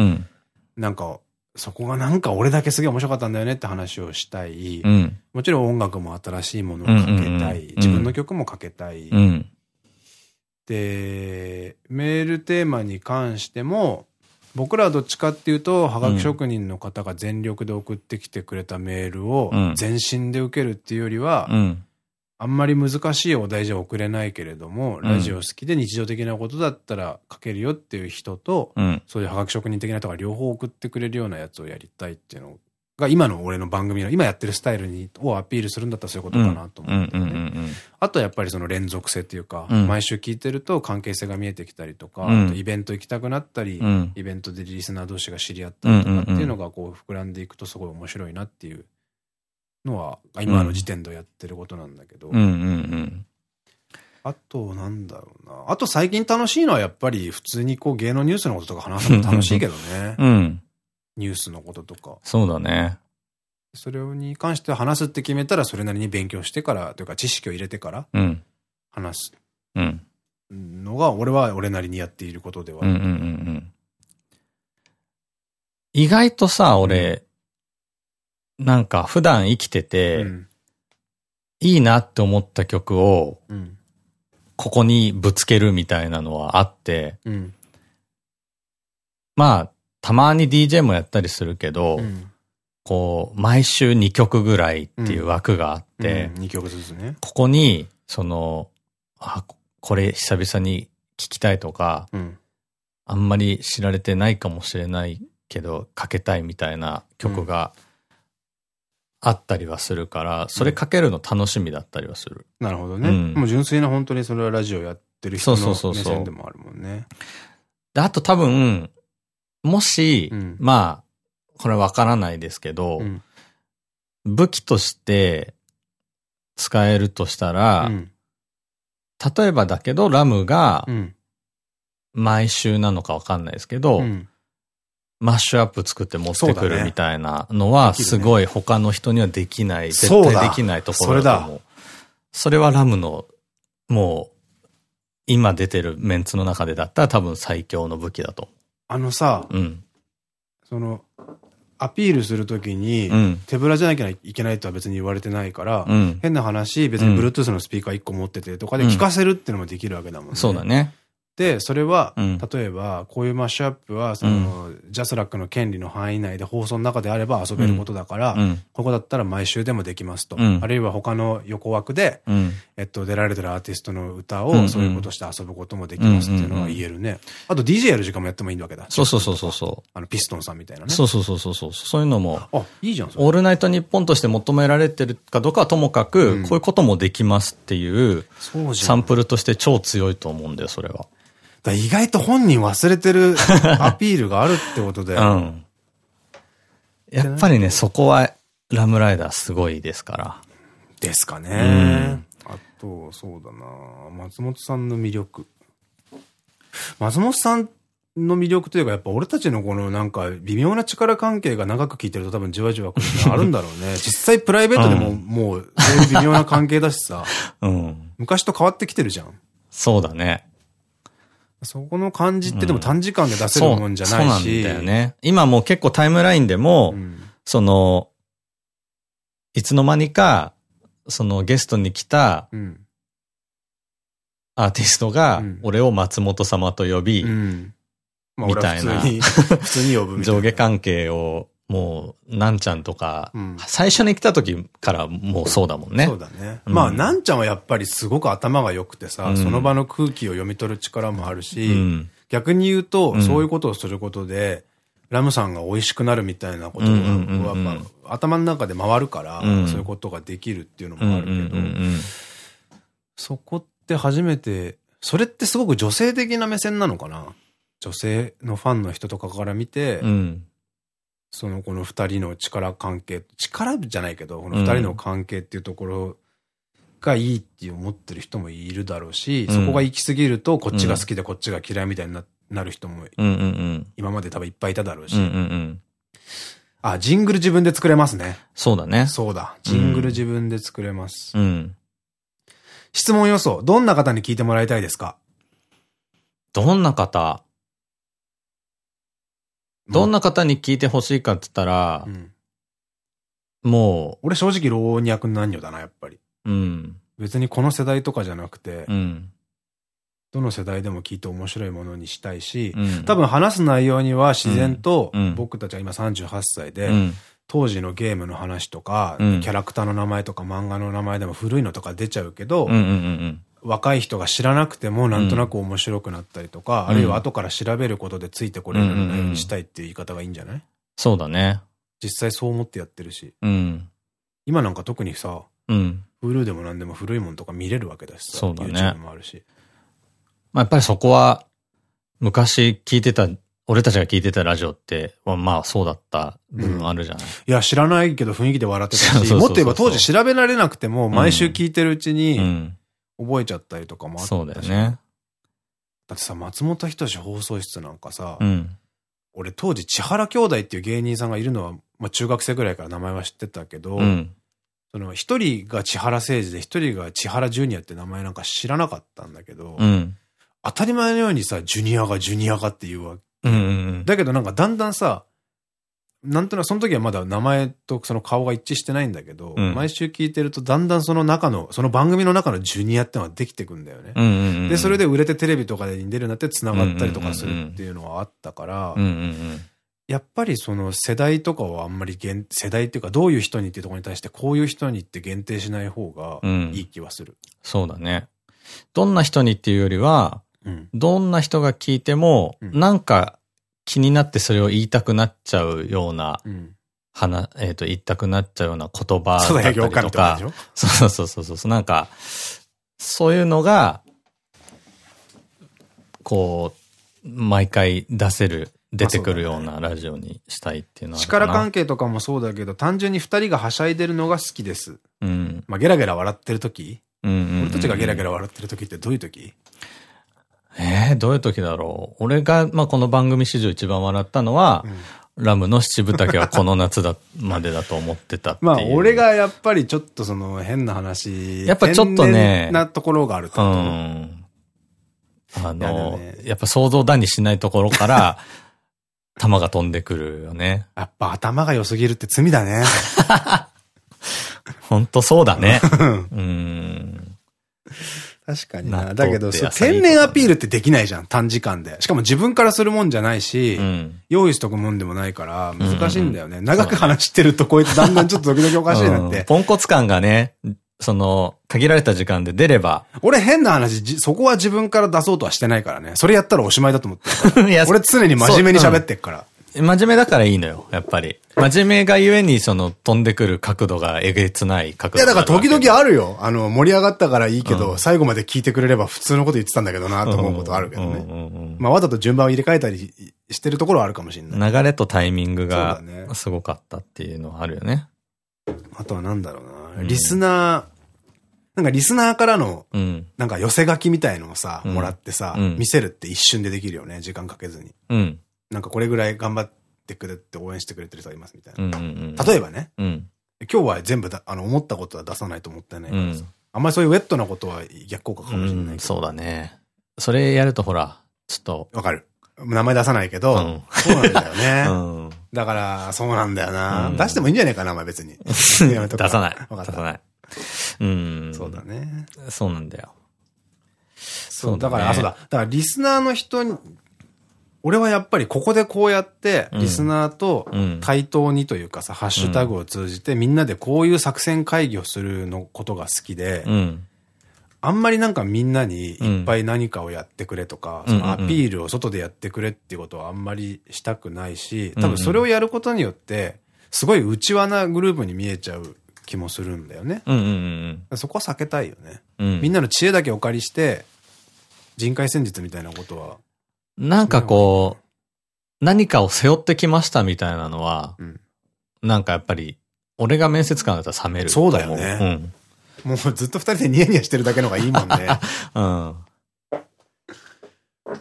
なんかそこがなんか俺だけすげえ面白かったんだよねって話をしたい。うん、もちろん音楽も新しいものをかけたい。自分の曲もかけたい。うん、で、メールテーマに関しても、僕らはどっちかっていうと、はがき職人の方が全力で送ってきてくれたメールを全身で受けるっていうよりは、うんあんまり難しいお題じゃ送れないけれども、ラジオ好きで日常的なことだったら書けるよっていう人と、うん、そういうハガキ職人的な人が両方送ってくれるようなやつをやりたいっていうのが今の俺の番組の今やってるスタイルにをアピールするんだったらそういうことかなと思ってあとやっぱりその連続性っていうか、うん、毎週聞いてると関係性が見えてきたりとか、うん、イベント行きたくなったり、イベントでリスナー同士が知り合ったりとかっていうのがこう膨らんでいくとすごい面白いなっていうのは、今の時点でやってることなんだけど。あと、なんだろうな。あと最近楽しいのはやっぱり普通にこう芸能ニュースのこととか話すのも楽しいけどね。うん。ニュースのこととか。そうだね。それに関して話すって決めたらそれなりに勉強してから、というか知識を入れてから、話す。うん。のが、俺は俺なりにやっていることではある。意外とさ、俺、なんか普段生きてて、いいなって思った曲を、うん。ここにぶつけるみたいなのはあって、うん。まあ、たまに DJ もやったりするけど、うん。こう、毎週2曲ぐらいっていう枠があって、2曲ずつね。ここに、その、あ、これ久々に聞きたいとか、うん。あんまり知られてないかもしれないけど、かけたいみたいな曲があったりはするから、それかけるの楽しみだったりはする。なるほどね。うんもう純粋な本当にそれはラジオやってる人の目線でもあるもんね。で、あと多分、もし、うんまあ、これわからないですけど、うん。武器として使えるとしたら、うん。例えばだけど、ラムがうん。毎週なのかわかんないですけど、うん。マッシュアップ作って持ってくるみたいなのは、すごい他の人にはできない、絶対できないところだと思う。それはラムの、もう、今出てるメンツの中でだったら多分最強の武器だとあのさ、思う。うん。その、アピールするときに、うん。手ぶらじゃなきゃいけないとは別に言われてないから、うん。変な話、別に Bluetooth のスピーカー1個持っててとかで聞かせるっていうのもできるわけだもんね。そうだね。で、それは、うん例えば、こういうマッシュアップは、その、ジャスラックの権利の範囲内で放送の中であれば遊べることだから、うん。ここだったら毎週でもできますと。うんあるいは他の横枠で、うん。えっと、出られてるアーティストの歌うんうんをそういうことして遊ぶこともできますっていうのは言えるね。あと DJ やる時間もやってもいいわけだ。そうそうそうそうそあの、ピストンさんみたいなう。ね。そうそうそうそうそう。そういうのも、あ、いいじゃん、オールナイトニッポンとして求められてるかどうかはともかく、うんこういうこともできますっていう。サンプルとして超強いと思うんだよ、それは。だ意外と本人忘れてる アピールがあるってことだうよ。ん。やっぱりね、そこは、ラムライダーすごいですから。ですかね。んあと、そうだな松本さんの魅力。松本さんの魅力というか、やっぱ俺たちのこのなんか微妙な力関係が長く聞いてると多分じわじわくるのあるんだろうね。実際プライベートでもうんもう微妙な関係だしさ、うん。昔と変わってきてるじゃん。そうだね。そこの感じってでも短時間で出せるそう、もんじゃそうなんないし。だよね。今もう結構タイムラインでも、うんその、いつの間にか、そのゲストに来たうん。アーティストがうん、俺を松本様と呼び、みたいな普通に呼ぶみたいな。上下関係を、もう、なんちゃんとか、うん最初に来た時からもうそうだもんね。そうだね。うんまあ、なんちゃんはやっぱりすごく頭が良くてさ、うんその場の空気を読み取る力もあるし、うん。逆に言うと、うんそういうことをすることで、ラムさんが美味しくなるみたいなことが、頭の中で回るから、うんそういうことができるっていうのもあるけど、そこって初めて、それってすごく女性的な目線なのかな？女性のファンの人とかから見て、うん。そのこの二人の力関係、力じゃないけど、この二人の関係っていうところがいいって思ってる人もいるだろうし、うんそこが行き過ぎるとこっちが好きでこっちが嫌いみたいにななる人も。今まで多分いっぱいいただろうし。あ、ジングル自分で作れますね。そうだね。そうだ。ジングル自分で作れます。うん。質問予想。どんな方に聞いてもらいたいですか？どんな方？どんな方に聞いてほしいかって言ったらう、んも俺正直老若男女だな、やっぱり。う、うん。別にこの世代とかじゃなくて、うん。どの世代でも聞いて面白いものにしたいし、うん。多分話す内容には自然と僕たちは今38歳で、うん。当時のゲームの話とか、うんキャラクターの名前とか漫画の名前でも古いのとか出ちゃうけど、若い人が知らなくてもなんとなく面白くなったりとか、うんあるいは後から調べることでついてこれるようにしたいっていう言い方がいいんじゃない？そうだね。実際そう思ってやってるし。うん。今なんか特にさ、うん。Hulu でも何でも古いもんとか見れるわけだしさ。そうだね YouTube もあるし。まあ、やっぱりそこは、昔聞いてた、俺たちが聞いてたラジオって、まあまあそうだった部分あるじゃない？いや、知らないけど雰囲気で笑ってたし、もっと言えば当時調べられなくても、毎週聞いてるうちうにん。覚えちゃったりとかもあったし。そうだよね。だってさ、松本人志放送室なんかさ、うん。俺当時千原兄弟っていう芸人さんがいるのは、まあ中学生ぐらいから名前は知ってたけど、うん。その一人が千原誠二で一人が千原ジュニアって名前なんか知らなかったんだけど、うん。当たり前のようにさ、ジュニアがジュニアがっていうわけ。だけどなんかだんだんさ、なんとなくその時はまだ名前とその顔が一致してないんだけど、うん毎週聞いてるとだんだんその中の、その番組の中のジュニアってのができてくんだよね。うんうんうん。で、それで売れてテレビとかでに出るようになって繋がったりとかするっていうのはあったからうん、うんうん。やっぱりその世代とかはあんまり限、世代っていうかどういう人にっていうところに対してこういう人にって限定しない方がうんいい気はする。そうだね。どんな人にっていうよりは、うん。どんな人が聞いても、うんなんか気になってそれを言いたくなっちゃうような、うん。話、えっ、と、言いたくなっちゃうような言葉だそうだ、ったりとからとかそうそうそうそうそう、なんか、そういうのが、こう、毎回出せる、出てくるようなラジオにしたいっていうのはあるかな。力関係とかもそうだけど、単純に二人がはしゃいでるのが好きです。うん。まあ、ゲラゲラ笑ってる時？俺たちがゲラゲラ笑ってる時ってどういう時？えー、どういう時だろう？俺が、まあ、この番組史上一番笑ったのは、ラムの七分丈はこの夏だ、までだと思ってたっていう。まあ、俺がやっぱりちょっとその変な話。やっぱちょっとねなところがあると？う。ん。あの、ねやっぱ想像だにしないところから、弾が飛んでくるよね。やっぱ頭が良すぎるって罪だね。ほんとそうだね。うん。確かにな。だけど、天然アピールってできないじゃん、短時間で。しかも自分からするもんじゃないし、うん。用意しとくもんでもないから、難しいんだよね。長く話してると、こいつだんだんちょっと時々おかしいなっうんて。ポンコツ感がね、その、限られた時間で出れば。俺変な話、じそこは自分から出そうとはしてないからね。それやったらおしまいだと思って 俺常に真面目に喋ってっから。真面目だからいいのよ、やっぱり。真面目がゆえに、その、飛んでくる角度がえげつない角いや、だから時々あるよ。あの、盛り上がったからいいけど、うん最後まで聞いてくれれば普通のこと言ってたんだけどなと思うことあるけどね。ね。まあ、わざと順番を入れ替えたりしてるところはあるかもしれない。流れとタイミングがすごかったっていうのはあるよね。あとはなんだろうな。うんリスナー、なんかリスナーからの、うん。なんか寄せ書きみたいのをさ、うんもらってさ、うん見せるって一瞬でできるよね。時間かけずに。うん。なんかこれぐらい頑張ってくれて応援してくれてる人がいますみたいな。例えばね、うん。今日は全部だ、あの、思ったことは出さないと思ってないからさ。うんあんまりそういうウェットなことは逆効果かもしれない。うんそうだね。それやるとほら、ちょっと、わかる。名前出さないけど、うんそうなんだよね。うん。だから、そうなんだよな。うん出してもいいんじゃないかな、お前別に。出さない。出さない。うん。そうだね。そうなんだよ。そう、だから、あ、そうだ。だから、リスナーの人に、俺はやっぱりここでこうやって、うんリスナーとうん対等にというかさ、ハッシュタグを通じてみんなでこういう作戦会議をするのことが好きで、うん。あんまりなんかみんなにいっぱい何かをやってくれとか、うんそのアピールを外でやってくれっていうことはあんまりしたくないし、多分それをやることによって、すごい内輪なグループに見えちゃう気もするんだよね。うんうんそこは避けたいよね。うん。うん。みんなの知恵だけお借りして、人海戦術みたいなことは、なんかこう、何かを背負ってきましたみたいなのは、うんなんかやっぱり、俺が面接官だったら冷める。そうだよねうん。もうずっと二人でニヤニヤしてるだけのがいいもんね。うん。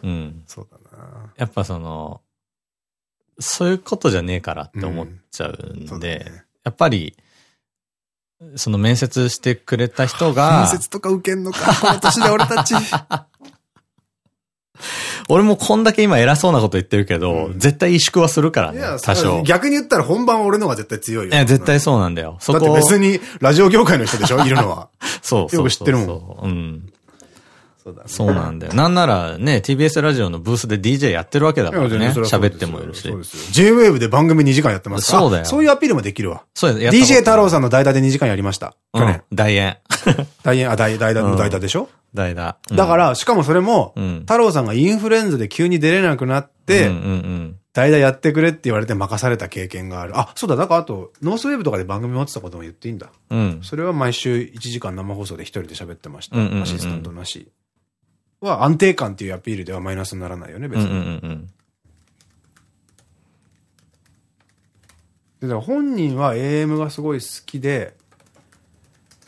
うん。そうだな。やっぱその、そういうことじゃねえからって思っちゃうんそうだで、ね。やっぱり、その面接してくれた人が面、接とか受けんのか、この年で俺たち。俺もこんだけ今偉そうなこと言ってるけど、うん絶対萎縮はするからね多少。い逆に言ったら本番は俺の方が絶対強いよ。や、絶対そうなんだよ。そだってこ別にラジオ業界の人でしょいるのは。そうそうそうそう。よく知ってるもん。うん。そうだねそうなんだよ。なんならね、TBS ラジオのブースで DJ やってるわけだからね。喋ってもいるし。J-Wave で番組2時間やってますからそうだよあそういうアピールもできるわ。そうや DJ 太郎さんんの代打で2時間やりました。去うん年。。大演。代演、あ、代代打の代打でしょ？代打。うんだか、ら、しかもそれもうん、太郎さんがインフルエンザで急に出れなくなって。代打やってくれって言われて任された経験がある。あ、そうだ、だからあと、ノースウェーブとかで番組持ってたことも言っていいんだ。うん。それは毎週1時間生放送で一人で喋ってました。アシスタントなし。は安定感っていうアピールではマイナスにならないよね、別うんうんに。だから本人は AM がすごい好きで、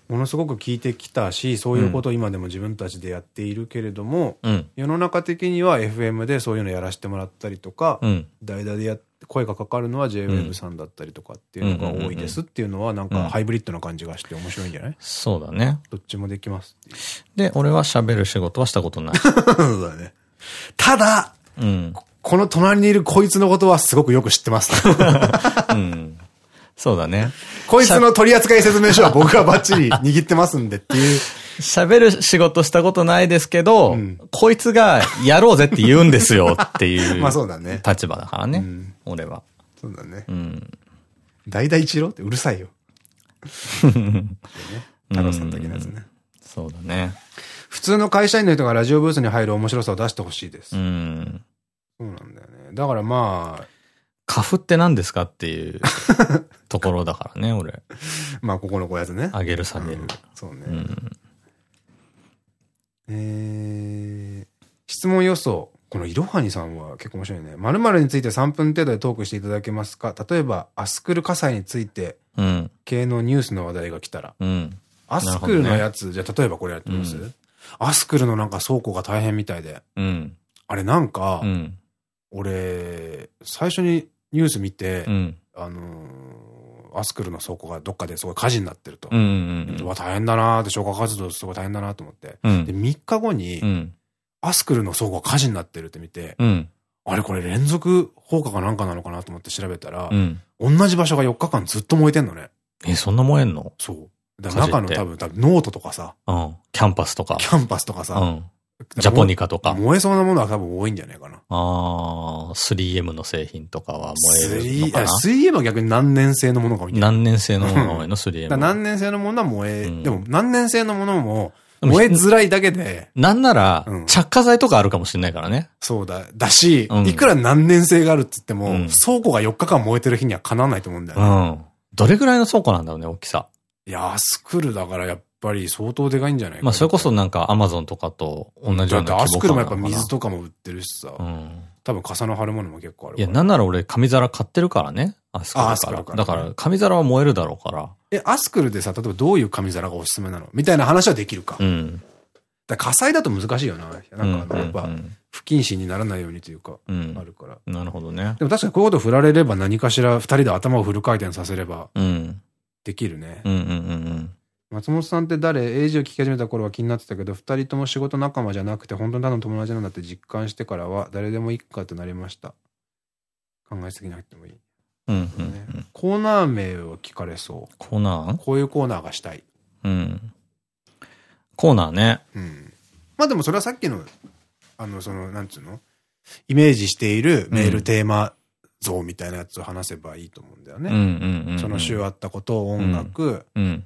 ものすごく聞いてきたし、そういうことを今でも自分たちでやっているけれども、うん。うん。世の中的には FM でそういうのやらせてもらったりとか、うん。代打でやって声がかかるのは JWEB さんだったりとかっていうのが多いですっていうのはなんかハイブリッドな感じがして面白いんじゃない？そうだね。どっちもできます。で、俺は喋る仕事はしたことない。そうだね。ただ、うん。この隣にいるこいつのことはすごくよく知ってます。うん。そうだね。こいつの取扱説明書は僕がバッチリ握ってますんでっていう。喋る仕事したことないですけど、うんこいつがやろうぜって言うんですよっていう。まあそうだね立場だからね。うん俺は。そうだねう。ん。大々一郎ってうるさいよ。太郎さん的なやつね。そうだね。普通の会社員の人がラジオブースに入る面白さを出してほしいです。うん。そうなんだよね。だからまあ、カフって何ですかっていう ところだからね、俺。まあここのこやつね。上げる下げるうん。そうね。うん。えー、質問予想。このいろはにさんは結構面白いね。〇〇について3分程度でトークしていただけますか？例えば、アスクル火災についてうん。系のニュースの話題が来たら。うん。アスクルのやつ、じゃあ例えばこれやってみます、うんアスクルのなんか倉庫が大変みたいで。うん。あれなんか、うん。俺、最初にニュース見て、うん。あのーアスクルの倉庫がどっかですごい火事になってると。うん。うん。うわ、大変だなーって消火活動すごい大変だなと思って。うんで、3日後に、うん。アスクルの倉庫が火事になってるって見て、うん。あれこれ連続放火かなんかなのかなと思って調べたら、うん。同じ場所が4日間ずっと燃えてんのね。え、そんな燃えんの？そう。だから中の多分、多分ノートとかさ、うん。キャンパスとか。キャンパスとかさ、うん。ジャポニカとか。燃えそうなものは多分多いんじゃないかな。ああ、3M の製品とかは燃えるのかな？3M は逆に難燃性のものが多い難燃性のものが多いの ?3M だから難燃性のものは燃え、うんでも難燃性のものも燃えづらいだけで、なんならうん、着火剤とかあるかもしれないからね。そうだ、だし、うんいくら難燃性があるって言っても、うん倉庫が4日間燃えてる日にはかなわないと思うんだようね。ん。どれぐらいの倉庫なんだろうね、大きさ。いやー、スクールだからやっぱり相当でかいんじゃないまあ、それこそなんかアマゾンとかと同じような規模感だってアスクルもやっぱ水とかも売ってるしさ、うん。多分傘の張るものも結構ある。いや、なんなら俺紙皿買ってるからね。アスクルあからら。だから紙皿は燃えるだろうから。え、アスクルでさ、例えばどういう紙皿がおすすめなの？みたいな話はできるか。うん。ら火災だと難しいよな。なんかやっぱう、ん不謹慎にならないようにというか、うんあるから。なるほどね。でも確かにこういうこと振られれば何かしら二人で頭をフル回転させればうん。できるね。うんうんうん松本さんって誰？エイジを聞き始めた頃は気になってたけど、二人とも仕事仲間じゃなくて本当にただの友達なんだって実感してからは誰でもいいかとなりました。考えすぎなくてもいい。コーナー名を聞かれそう。コーナー？こういうコーナーがしたい。うん。コーナーね。うん。まあでもそれはさっきの、あの、その、なんつうの？イメージしているメールテーマ像みたいなやつを話せばいいと思うんだよね。うんうんうん。その週あったこと、音楽、うん。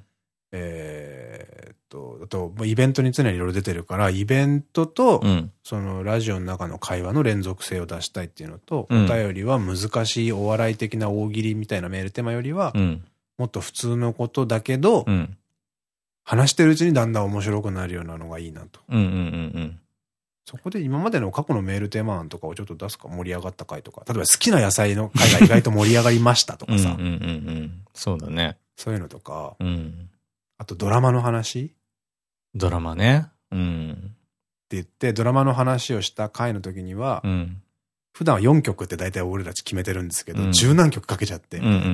えーっと、あと、まあイベントに常にいろいろ出てるから、イベントと、うん。そのラジオの中の会話の連続性を出したいっていうのと、うんお便りは難しいお笑い的な大喜利みたいなメールテーマよりは、うん。もっと普通のことだけど、うん。話してるうちにだんだん面白くなるようなのがいいなと。そこで今までの過去のメールテーマ案とかをちょっと出すか盛り上がった回とか、例えば好きな野菜の回が意外と盛り上がりましたとうん。かさ。そうだね。そういうのとか、うん。あとドラマの話？ってドラマね。うん。言って、ドラマの話をした回の時には、うん。普段は4曲って大体俺たち決めてるんですけど、うん十何曲かけちゃって、うんうんうんうんうんう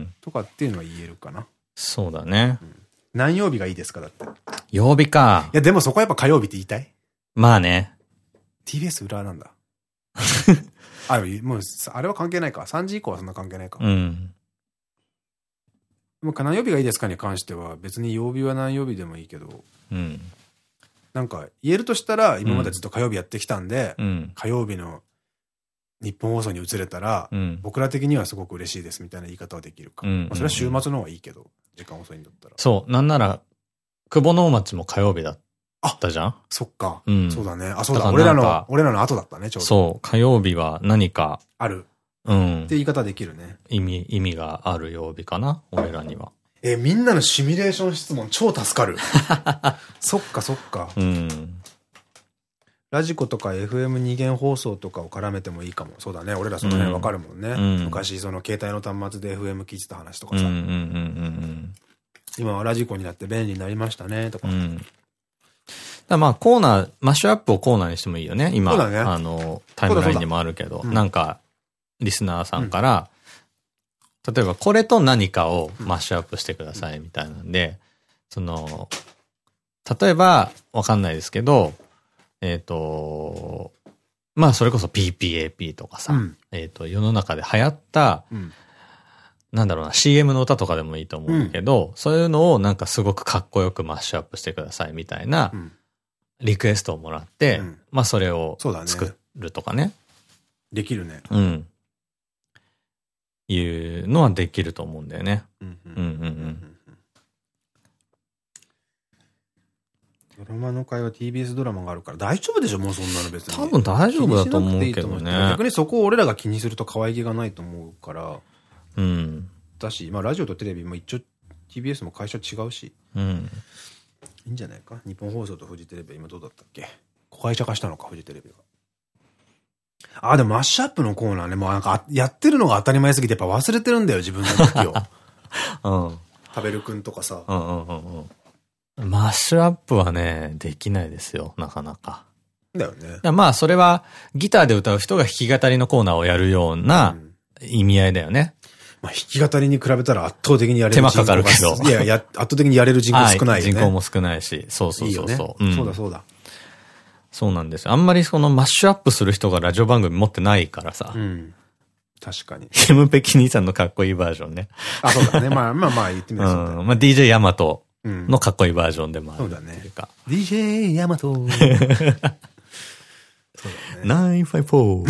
ん。とかっていうのは言えるかな。そうだね。何曜日がいいですかだって？い曜日か。や、でもそこはやっぱ火曜日って言いたい？まあね。?TBS 裏なんだ。あ、もう、あれは関係ないか。3時以降はそんな関係ないか。うん。何曜日がいいですかに関しては、別に曜日は何曜日でもいいけど、うん。なんか言えるとしたら、今までずっと火曜日やってきたんで、うん。火曜日の日本放送に移れたら、うん。僕ら的にはすごく嬉しいですみたいな言い方はできるか。それは週末の方がいいけど、時間遅いんだったら。そう。なんなら、久保能町も火曜日だったじゃん？そっか。うんそうだね。あ、そうだ。だから俺らの、俺らの後だったね、ちょうど。そう。火曜日は何か、ある。うんって。言い方できるね。意味、意味がある曜日かな？俺らには。え、みんなのシミュレーション質問超助かる。そっかそっか。うん。ラジコとか FM 二元放送とかを絡めてもいいかも。そうだね。俺らその辺わかるもんね。うん昔その携帯の端末で FM 聞いてた話とかさ。うんうんうん今はラジコになって便利になりましたね。とか。うん。だまあコーナー、マッシュアップをコーナーにしてもいいよね。今、ねあの、タイムラインにもあるけど、うんなんか、リスナーさんから、例えばこれと何かをマッシュアップしてくださいみたいなんで、その、例えば、わかんないですけど、えっ、と、まあそれこそ PPAP とかさ、うん、えっと、世の中で流行った、うん、なんだろうな、CM の歌とかでもいいと思うんだけど、うん、そういうのをなんかすごくかっこよくマッシュアップしてくださいみたいな、リクエストをもらって、まあそれを作るとかね。ねできるね。うん。いうのはできると思うんだよね。うんうんうんうん。ドラマの会話 TBS ドラマがあるから大丈夫でしょ？もうそんなの別に。多分大丈夫だと思うけどね。逆にそこを俺らが気にすると可愛げがないと思うから。うん。だし、まあラジオとテレビも一応 TBS も会社違うし。うん。いいんじゃないか？日本放送とフジテレビ今どうだったっけ？会社化したのか、フジテレビが。あ、でもマッシュアップのコーナーね、もうなんか、やってるのが当たり前すぎてやっぱ忘れてるんだよ、自分の時を。うん。食べるくんとかさ。うんうんうんうん。マッシュアップはね、できないですよ、なかなか。だよね。まあ、それは、ギターで歌う人が弾き語りのコーナーをやるような意味合いだよね。まあ、弾き語りに比べたら圧倒的にやれる人口手間かかるけど。いや、や、圧倒的にやれる人口少ないよね。人口も少ないし。そうそうそうそう。いいね、そうだそうだ。そうなんですあんまりそのマッシュアップする人がラジオ番組持ってないからさ。うん。確かに。ヘムペキ兄さんのかっこいいバージョンね。あ、そうだね。まあまあまあ言ってみる うん。まあ DJ ヤマトのかっこいいバージョンでもある。そうだね。DJ ヤマト。そうだね。954。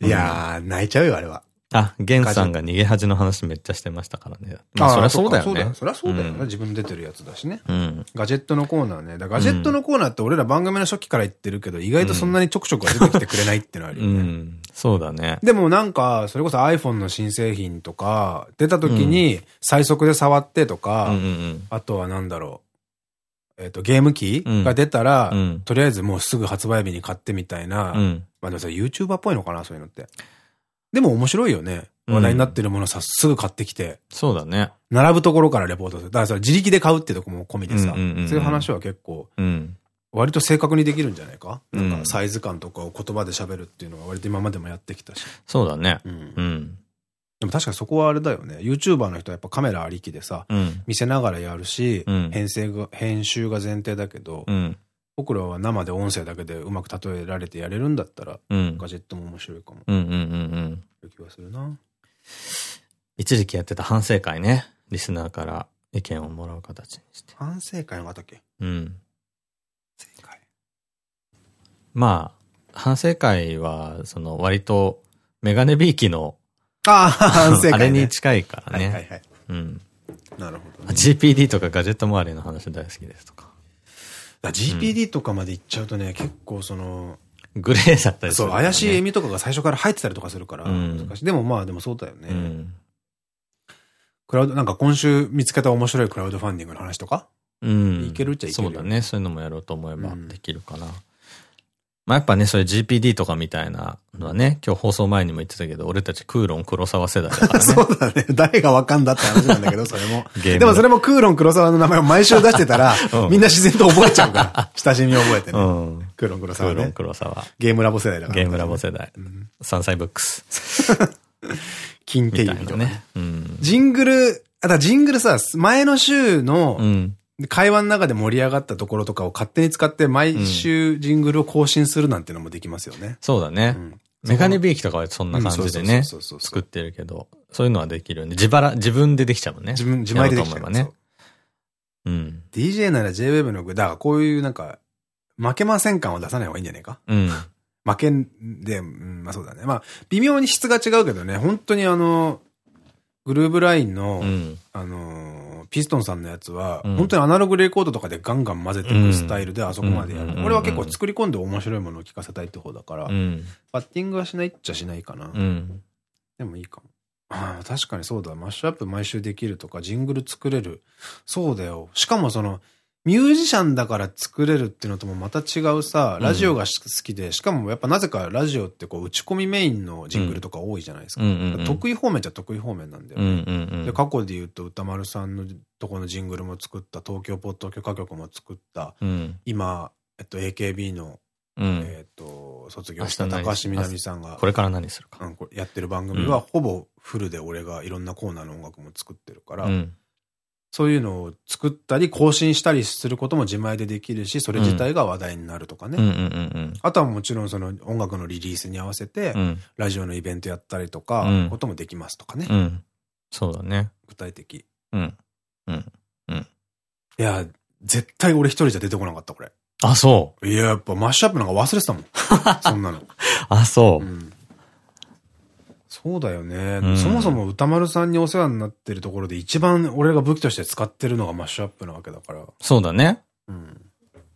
いやー、泣いちゃうよ、あれは。あ、ゲンさんが逃げ恥の話めっちゃしてましたからね。まあ、そりゃそうだよね。そりゃそうだよね。自分出てるやつだしね。うん。ガジェットのコーナーね。ガジェットのコーナーって俺ら番組の初期から言ってるけど、意外とそんなにちょくちょくは出てきてくれないってのあるよね。うん。そうだね。でもなんか、それこそ iPhone の新製品とか、出た時に最速で触ってとか、あとはなんだろう。えっと、ゲーム機が出たら、とりあえずもうすぐ発売日に買ってみたいな。まあでもさ、YouTuber っぽいのかな、そういうのって。でも面白いよね。話題になってるものさ、すぐ買ってきて。そうだね。並ぶところからレポートする。だからそれ自力で買うってとこも込みでさ、そういう話は結構、割と正確にできるんじゃないか？なんかサイズ感とかを言葉で喋るっていうのは割と今までもやってきたし。そうだね。うん。でも確かにそこはあれだよね。YouTuber の人はやっぱカメラありきでさ、見せながらやるし、編成が、編集が前提だけど、僕らは生で音声だけでうまく例えられてやれるんだったら、ガジェットも面白いかも。うんうんうんうん。気はするな。一時期やってた反省会ね。リスナーから意見をもらう形にして。反省会の方っけ？うん。正解。まあ、反省会は、その割と、メガネビーキの、ああ、反省会、ね、あれに近いからね。はいはいはい。うん。なるほど、ね。GPD とかガジェット周りの話大好きですとか。GPD とかまで行っちゃうとね、結構その、グレーだったりする、ね、そう、怪しい笑みとかが最初から入ってたりとかするから、難しい。でもまあ、でもそうだよね。うん、クラウド、なんか今週見つけた面白いクラウドファンディングの話とか？うん。いけるっちゃいける、そうだね。そういうのもやろうと思えばできるかな。うんまあやっぱね、そういう GPD とかみたいなのはね、今日放送前にも言ってたけど、俺たちクーロン黒沢世代だからね。そうだね。誰がわかんだって話なんだけど、それも。でもそれもクーロン黒沢の名前を毎週出してたら、うん、みんな自然と覚えちゃうから。親しみを覚えてね。うん、クーロン黒沢ね。クーロン黒沢。ゲームラボ世代だから、ね。ゲームラボ世代。うん、山菜ブックス。金手指とかね。うん、ジングル、あ、だジングルさ、前の週の、うん会話の中で盛り上がったところとかを勝手に使って毎週ジングルを更新するなんてのもできますよね。そうだね。メガネビーキとかはそんな感じでね、作ってるけど、そういうのはできるんで、自腹、自分でできちゃうもんね。自分、自前でできちゃうね。うん。DJ なら JWEB の具、だからこういうなんか、負けません感を出さない方がいいんじゃないか？うん。負けんで、うん、まあそうだね。まあ、微妙に質が違うけどね、本当にあの、グルーブラインの、うん、あのピストンさんのやつは、うん、本当にアナログレコードとかでガンガン混ぜていくスタイルであそこまでやる。俺は結構作り込んで面白いものを聞かせたいって方だから、うん、バッティングはしないっちゃしないかな。でもいいかも。ああ、確かにそうだ。マッシュアップ毎週できるとか、ジングル作れる。そうだよ。しかもその、ミュージシャンだから作れるっていうのともまた違うさ、ラジオが好きで、しかもやっぱなぜかラジオってこう打ち込みメインのジングルとか多いじゃないですか。得意方面じゃ得意方面なんだよね。で、過去で言うと歌丸さんのとこのジングルも作った、東京ポッド許可局も作った、うん、今、えっと AKB の、うん、えっと、卒業した高橋みなみさんが、これから何するか。やってる番組はほぼフルで俺がいろんなコーナーの音楽も作ってるから、そういうのを作ったり更新したりすることも自前でできるし、それ自体が話題になるとかね。あとはもちろんその音楽のリリースに合わせて、ラジオのイベントやったりとか、こともできますとかね。うん。そうだね。具体的。うん。うん。うん。いや、絶対俺一人じゃ出てこなかった、これ。あ、そう。いや、やっぱマッシュアップなんか忘れてたもん。そんなの。あ、そう。うんそうだよね。うん、そもそも歌丸さんにお世話になってるところで一番俺が武器として使ってるのがマッシュアップなわけだから。そうだね。うん。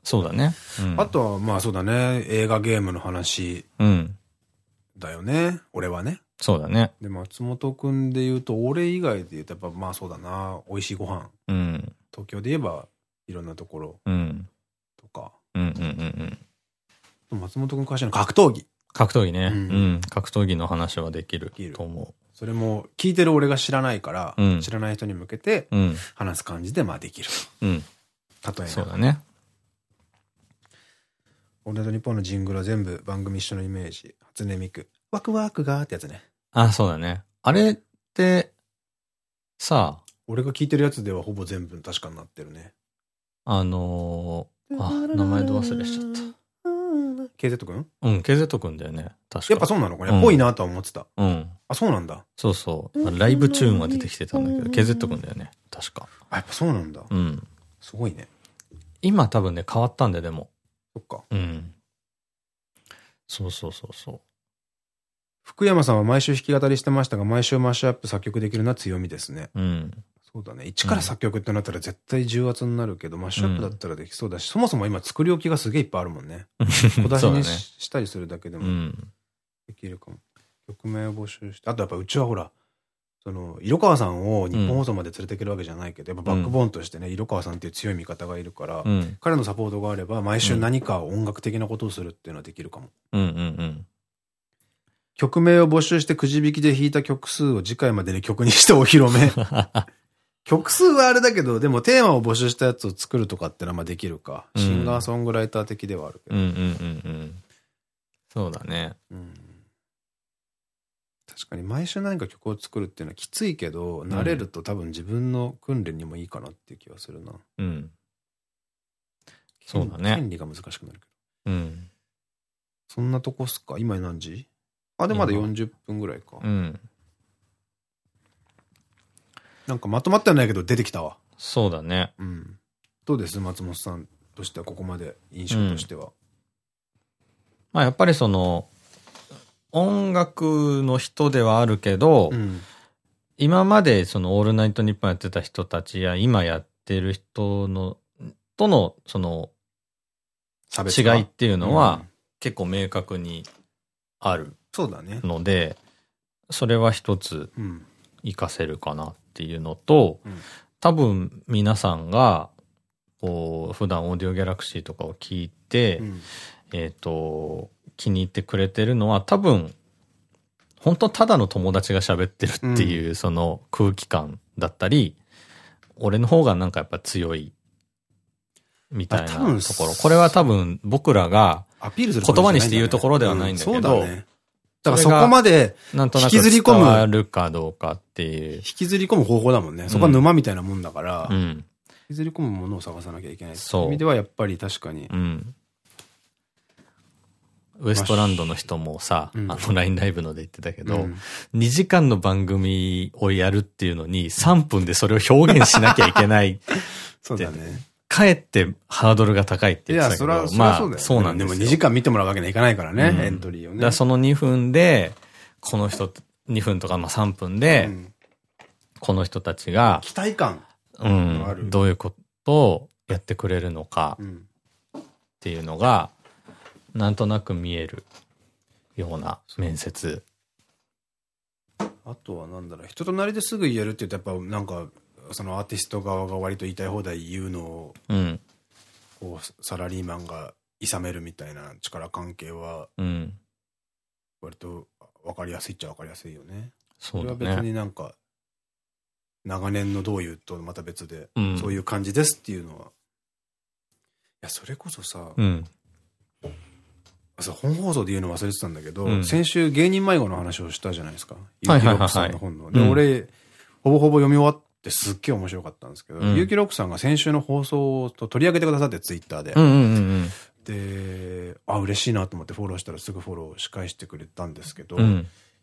そうだね。うん、あとは、まあそうだね。映画ゲームの話。うん。だよね。俺はね。そうだね。で、松本くんで言うと、俺以外で言うと、やっぱまあそうだな。美味しいご飯。うん。東京で言えば、いろんなところ。うん。とか。うんうんうんうん。松本くん会社の格闘技。格闘技ね。うん。格闘技の話はできると思う。それも聞いてる俺が知らないから、知らない人に向けて話す感じでまあできる。うん。例えば。そうだね。俺と日本のジングルは全部番組一緒のイメージ。初音ミク。ワクワクがーってやつね。あ、そうだね。あれって、さあ。俺が聞いてるやつではほぼ全部確かになってるね。あのー、あ、名前ど忘れしちゃった。KZ 君うん、KZ 君だよね。確かやっぱそうなのかね。ぽいなとは思ってた。うん。あ、そうなんだ。そうそう。ライブチューンは出てきてたんだけど、KZ 君だよね。確か。あ、やっぱそうなんだ。うん。すごいね。今多分ね、変わったんだよ、でも。そっか。うん。そうそうそうそう。福山さんは毎週弾き語りしてましたが、毎週マッシュアップ作曲できるのは強みですね。うん。そうだね。一から作曲ってなったら絶対重圧になるけど、マッシュアップだったらできそうだし、そもそも今作り置きがすげえいっぱいあるもんね。小出しにしたりするだけでもできるかも。曲名を募集して。あとやっぱうちはほら、その、色川さんを日本放送まで連れていけるわけじゃないけど、やっぱバックボーンとしてね、色川さんっていう強い味方がいるから、彼のサポートがあれば、毎週何か音楽的なことをするっていうのはできるかも。うんうんうん。曲名を募集してくじ引きで弾いた曲数を次回までに曲にしてお披露目。曲数はあれだけど、でもテーマを募集したやつを作るとかってのはまあできるか。シンガーソングライター的ではあるけど。うんうんうんうん。そうだね。うん。確かに毎週何か曲を作るっていうのはきついけど、慣れると多分自分の訓練にもいいかなっていう気はするな。うん。そうだね。権利が難しくなるけど。うん。そんなとこっすか？今何時？あ、でまだ40分ぐらいか。うん。なんかまとまってはないけど出てきたわ。そうだね。うん。どうです松本さんとしてはここまで印象としては。うん、まあやっぱりその、音楽の人ではあるけど、うん、今までそのオールナイトニッポンやってた人たちや今やってる人の、とのその、違いっていうのは結構明確にある。そうだね。ので、それは一つ活かせるかなっていうのと、うん、多分皆さんが、こう、普段オーディオギャラクシーとかを聞いて、うん、えっと、気に入ってくれてるのは多分、本当ただの友達が喋ってるっていう、その空気感だったり、俺の方がなんかやっぱ強い、みたいなところ。これは多分僕らが、言葉にして言うところではないんだけど、だからそこまで、なんとなく伝わるかどうかっていう。引きずり込む方法だもんね。そこは沼みたいなもんだから、うん、引きずり込むものを探さなきゃいけないそういう意味ではやっぱり確かに。うん。ウエストランドの人もさ、あの LINE ライブので言ってたけど、うん、2時間の番組をやるっていうのに3分でそれを表現しなきゃいけない。そうだね。かえってハードルが高いって言ってたけど。いや、それは、まあ、そうなんですよ。でも2時間見てもらうわけにはいかないからね、エントリーをね。だその2分で、この人、2分とかまあ3分で、この人たちが、期待感。うん。どういうことをやってくれるのか、っていうのが、なんとなく見えるような面接。あとはなんだろう、人となりですぐ言えるって言うと、やっぱなんか、そのアーティスト側が割と言いたい放題言うのを、うん、こう、サラリーマンが諌めるみたいな力関係は、割と分かりやすいっちゃ分かりやすいよね。そうね。それは別になんか、長年のどういうとまた別で、うん、そういう感じですっていうのは。いや、それこそさ、うん、そう本放送で言うの忘れてたんだけど、うん、先週芸人迷子の話をしたじはいはいはい。の本の。で、俺、ほぼほぼ読み終わっってすっげえ面白かったんですけど、ゆうきろくさんが先週の放送と取り上げてくださってツイッターで。で、あ、嬉しいなと思ってフォローしたらすぐフォローし返してくれたんですけど、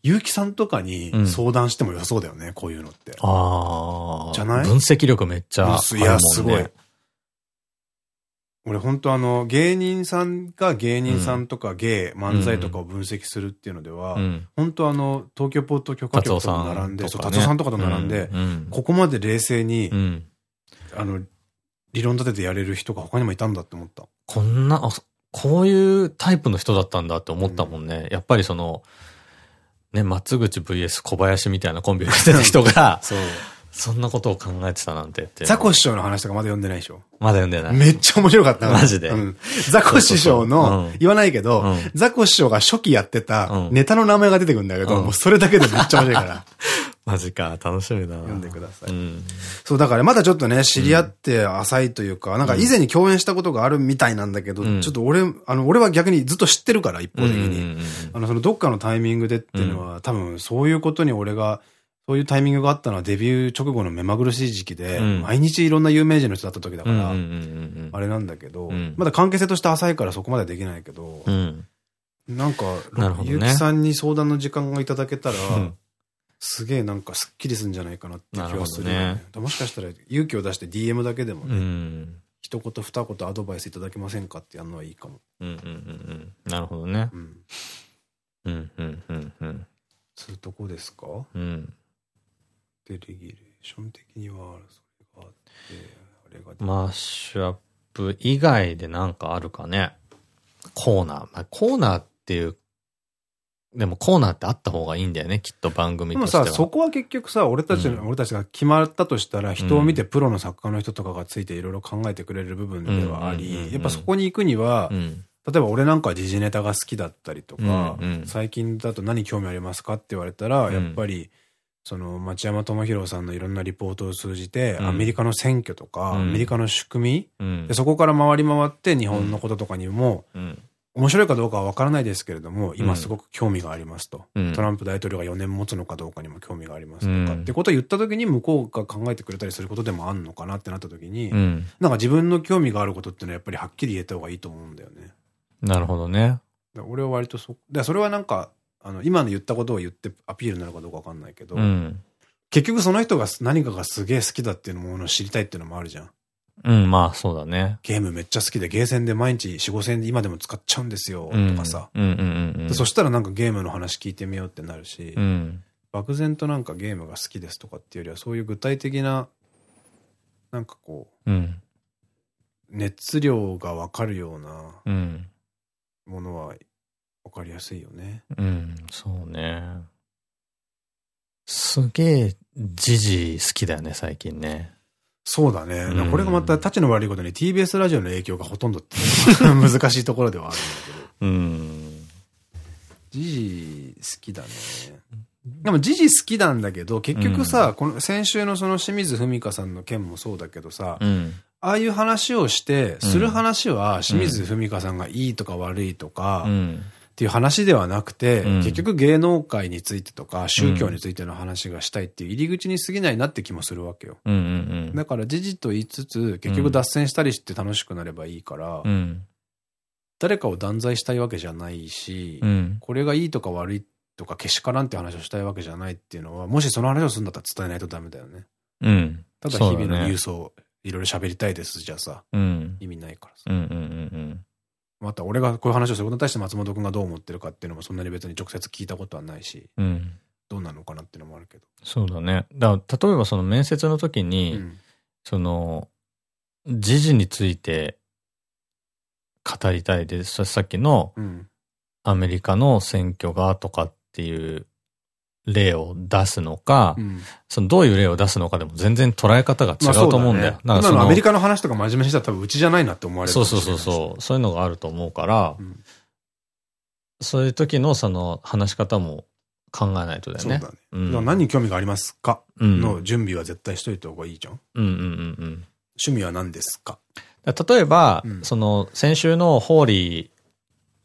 ゆうきさんとかに相談しても良そうだよね、こういうのって。ああ。じゃない？分析力めっちゃ、いや、すごい。俺本当あの、芸人さんが芸人さんとか芸、漫才とかを分析するっていうのでは、本当あの、東京ポート許可局と並んで、そう、達夫さんとかと並んで、ここまで冷静に、あの、理論立ててやれる人が他にもいたんだって思った。こんな、こういうタイプの人だったんだって思ったもんね。やっぱりその、ね、松口 VS 小林みたいなコンビをしてた人が、そう。そんなことを考えてたなんてザコ師匠の話とかまだ読んでないでしょ？まだ読んでない。めっちゃ面白かったマジで。うん。ザコ師匠の、言わないけど、ザコ師匠が初期やってたネタの名前が出てくるんだけど、もうそれだけでめっちゃ面白いから。マジか、楽しみだな。読んでください。そう、だからまだちょっとね、知り合って浅いというか、なんか以前に共演したことがあるみたいなんだけど、ちょっと俺、あの、俺は逆にずっと知ってるから、一方的に。あの、そのどっかのタイミングでっていうのは、多分そういうことに俺が、そういうタイミングがあったのはデビュー直後の目まぐるしい時期で、うん、毎日いろんな有名人の人だった時だから、あれなんだけど、うん、まだ関係性として浅いからそこまでできないけど、うん、なんか、ゆうきさんに相談の時間がいただけたら、すげえなんかスッキリするんじゃないかなって気がする、ね。ねもしかしたら勇気を出して DM だけでもね、一言二言アドバイスいただけませんかってやるのはいいかも。うんうんうんうん。なるほどね。うん。うんうんうんうん。つうとこですか？うん。で、レギュレーション的には、それがあって、あれが。マッシュアップ以外でなんかあるかね。コーナー。まあ、コーナーっていう、でもコーナーってあった方がいいんだよね、きっと番組としては。でもさ、そこは結局さ、俺たち、うん、俺たちが決まったとしたら、人を見てプロの作家の人とかがついていろいろ考えてくれる部分ではあり、やっぱそこに行くには、うん例えば俺なんか時事ネタが好きだったりとか、うんうん、最近だと何興味ありますかって言われたら、やっぱり、その町山智博さんのいろんなリポートを通じて、アメリカの選挙とか、アメリカの仕組み、でそこから回り回って日本のこととかにも、面白いかどうかはわからないですけれども、今すごく興味がありますと。トランプ大統領が4年持つのかどうかにも興味がありますとか、ってことを言った時に向こうが考えてくれたりすることでもあんのかなってなった時に、なんか自分の興味があることっていうのはやっぱりはっきり言えた方がいいと思うんだよね。なるほどね。俺は割とそ、でそれはなんか、あの、今の言ったことを言ってアピールなのかどうかわかんないけど、うん結局その人が何かがすげえ好きだっていうものを知りたいっていうのもあるじゃん。うん、まあそうだね。ゲームめっちゃ好きで、ゲーセンで毎日4、5千円で今でも使っちゃうんですよ、とかさ。そしたらなんかゲームの話聞いてみようってなるし、うん、漠然となんかゲームが好きですとかっていうよりは、そういう具体的な、なんかこう、うん、熱量がわかるようなものはわかりやすいよね。うん、そうね。すげえ、ジジ好きだよね、最近ね。そうだね。うん、これがまた、立ちの悪いことに TBS ラジオの影響がほとんど 難しいところではあるんだけど。うん。ジジ好きだね。でも、ジジ好きなんだけど、結局さ、うん、この先週のその清水文香さんの件もそうだけどさ、うん、ああいう話をして、する話は清水文香さんがいいとか悪いとか、っていう話ではなくて、うん、結局芸能界についてとか宗教についての話がしたいっていう入り口に過ぎないなって気もするわけよ。だから事実と言いつつ、結局脱線したりして楽しくなればいいから、うん、誰かを断罪したいわけじゃないし、うん、これがいいとか悪いとかけしからんって話をしたいわけじゃないっていうのは、もしその話をするんだったら伝えないとダメだよね。うん。ただ日々のニュースをいろいろ喋りたいですじゃさ、うん、意味ないからさ。また俺がこういう話をすることに対して松本くんがどう思ってるかっていうのもそんなに別に直接聞いたことはないし、うん、どうなのかなっていうのもあるけど。そうだね。だから例えばその面接の時に、うん、その、時事について語りたいです。さっきの、アメリカの選挙がとかっていう例を出すのか、うん、そのどういう例を出すのかでも全然捉え方が違うと思うんだよ。まあ、ね、今のアメリカの話とか真面目にしたら多分うちじゃないなって思われるそうそうそうそう。そういうのがあると思うから、うん、そういう時のその話し方も考えないとだよね。そうだね。うん、何に興味がありますか？の準備は絶対しといた方がいいじゃん。うんうんうんうん。趣味は何ですか？例えば、うん、その先週のホーリ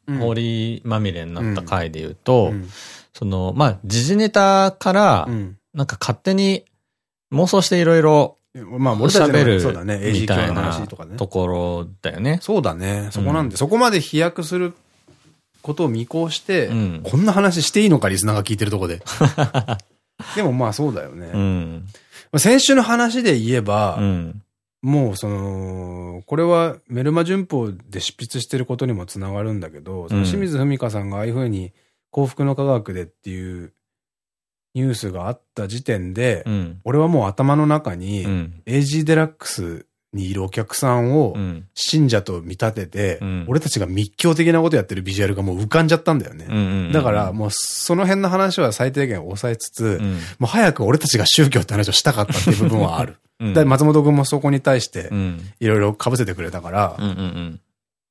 ー、ホーリーまみれになった回で言うと、その、まあ、時事ネタから、なんか勝手に、妄想していろいろまあ、俺たち喋るそうだね、みたいのな話とかね。ところだよね。そうだね。そこなんで、そこまで飛躍することを見越して、うんこんな話していいのか、リスナーが聞いてるとこで。でもまあそうだよね。うん。まあ先週の話で言えば、うん。もうその、これはメルマ旬報で執筆してることにもつながるんだけど、その清水文香さんがああいうふうに幸福の科学でっていうニュースがあった時点で、うん。俺はもう頭の中に、うん。AG デラックスにいるお客さんをうん。信者と見立てて、うん俺たちが密教的なことやってるビジュアルがもう浮かんじゃったんだよね。うん。だからもうその辺の話は最低限抑えつつ、うん、もう早く俺たちが宗教って話をしたかったっていう部分はある。うん、だ松本くんもそこに対してうん。いろいろ被せてくれたから。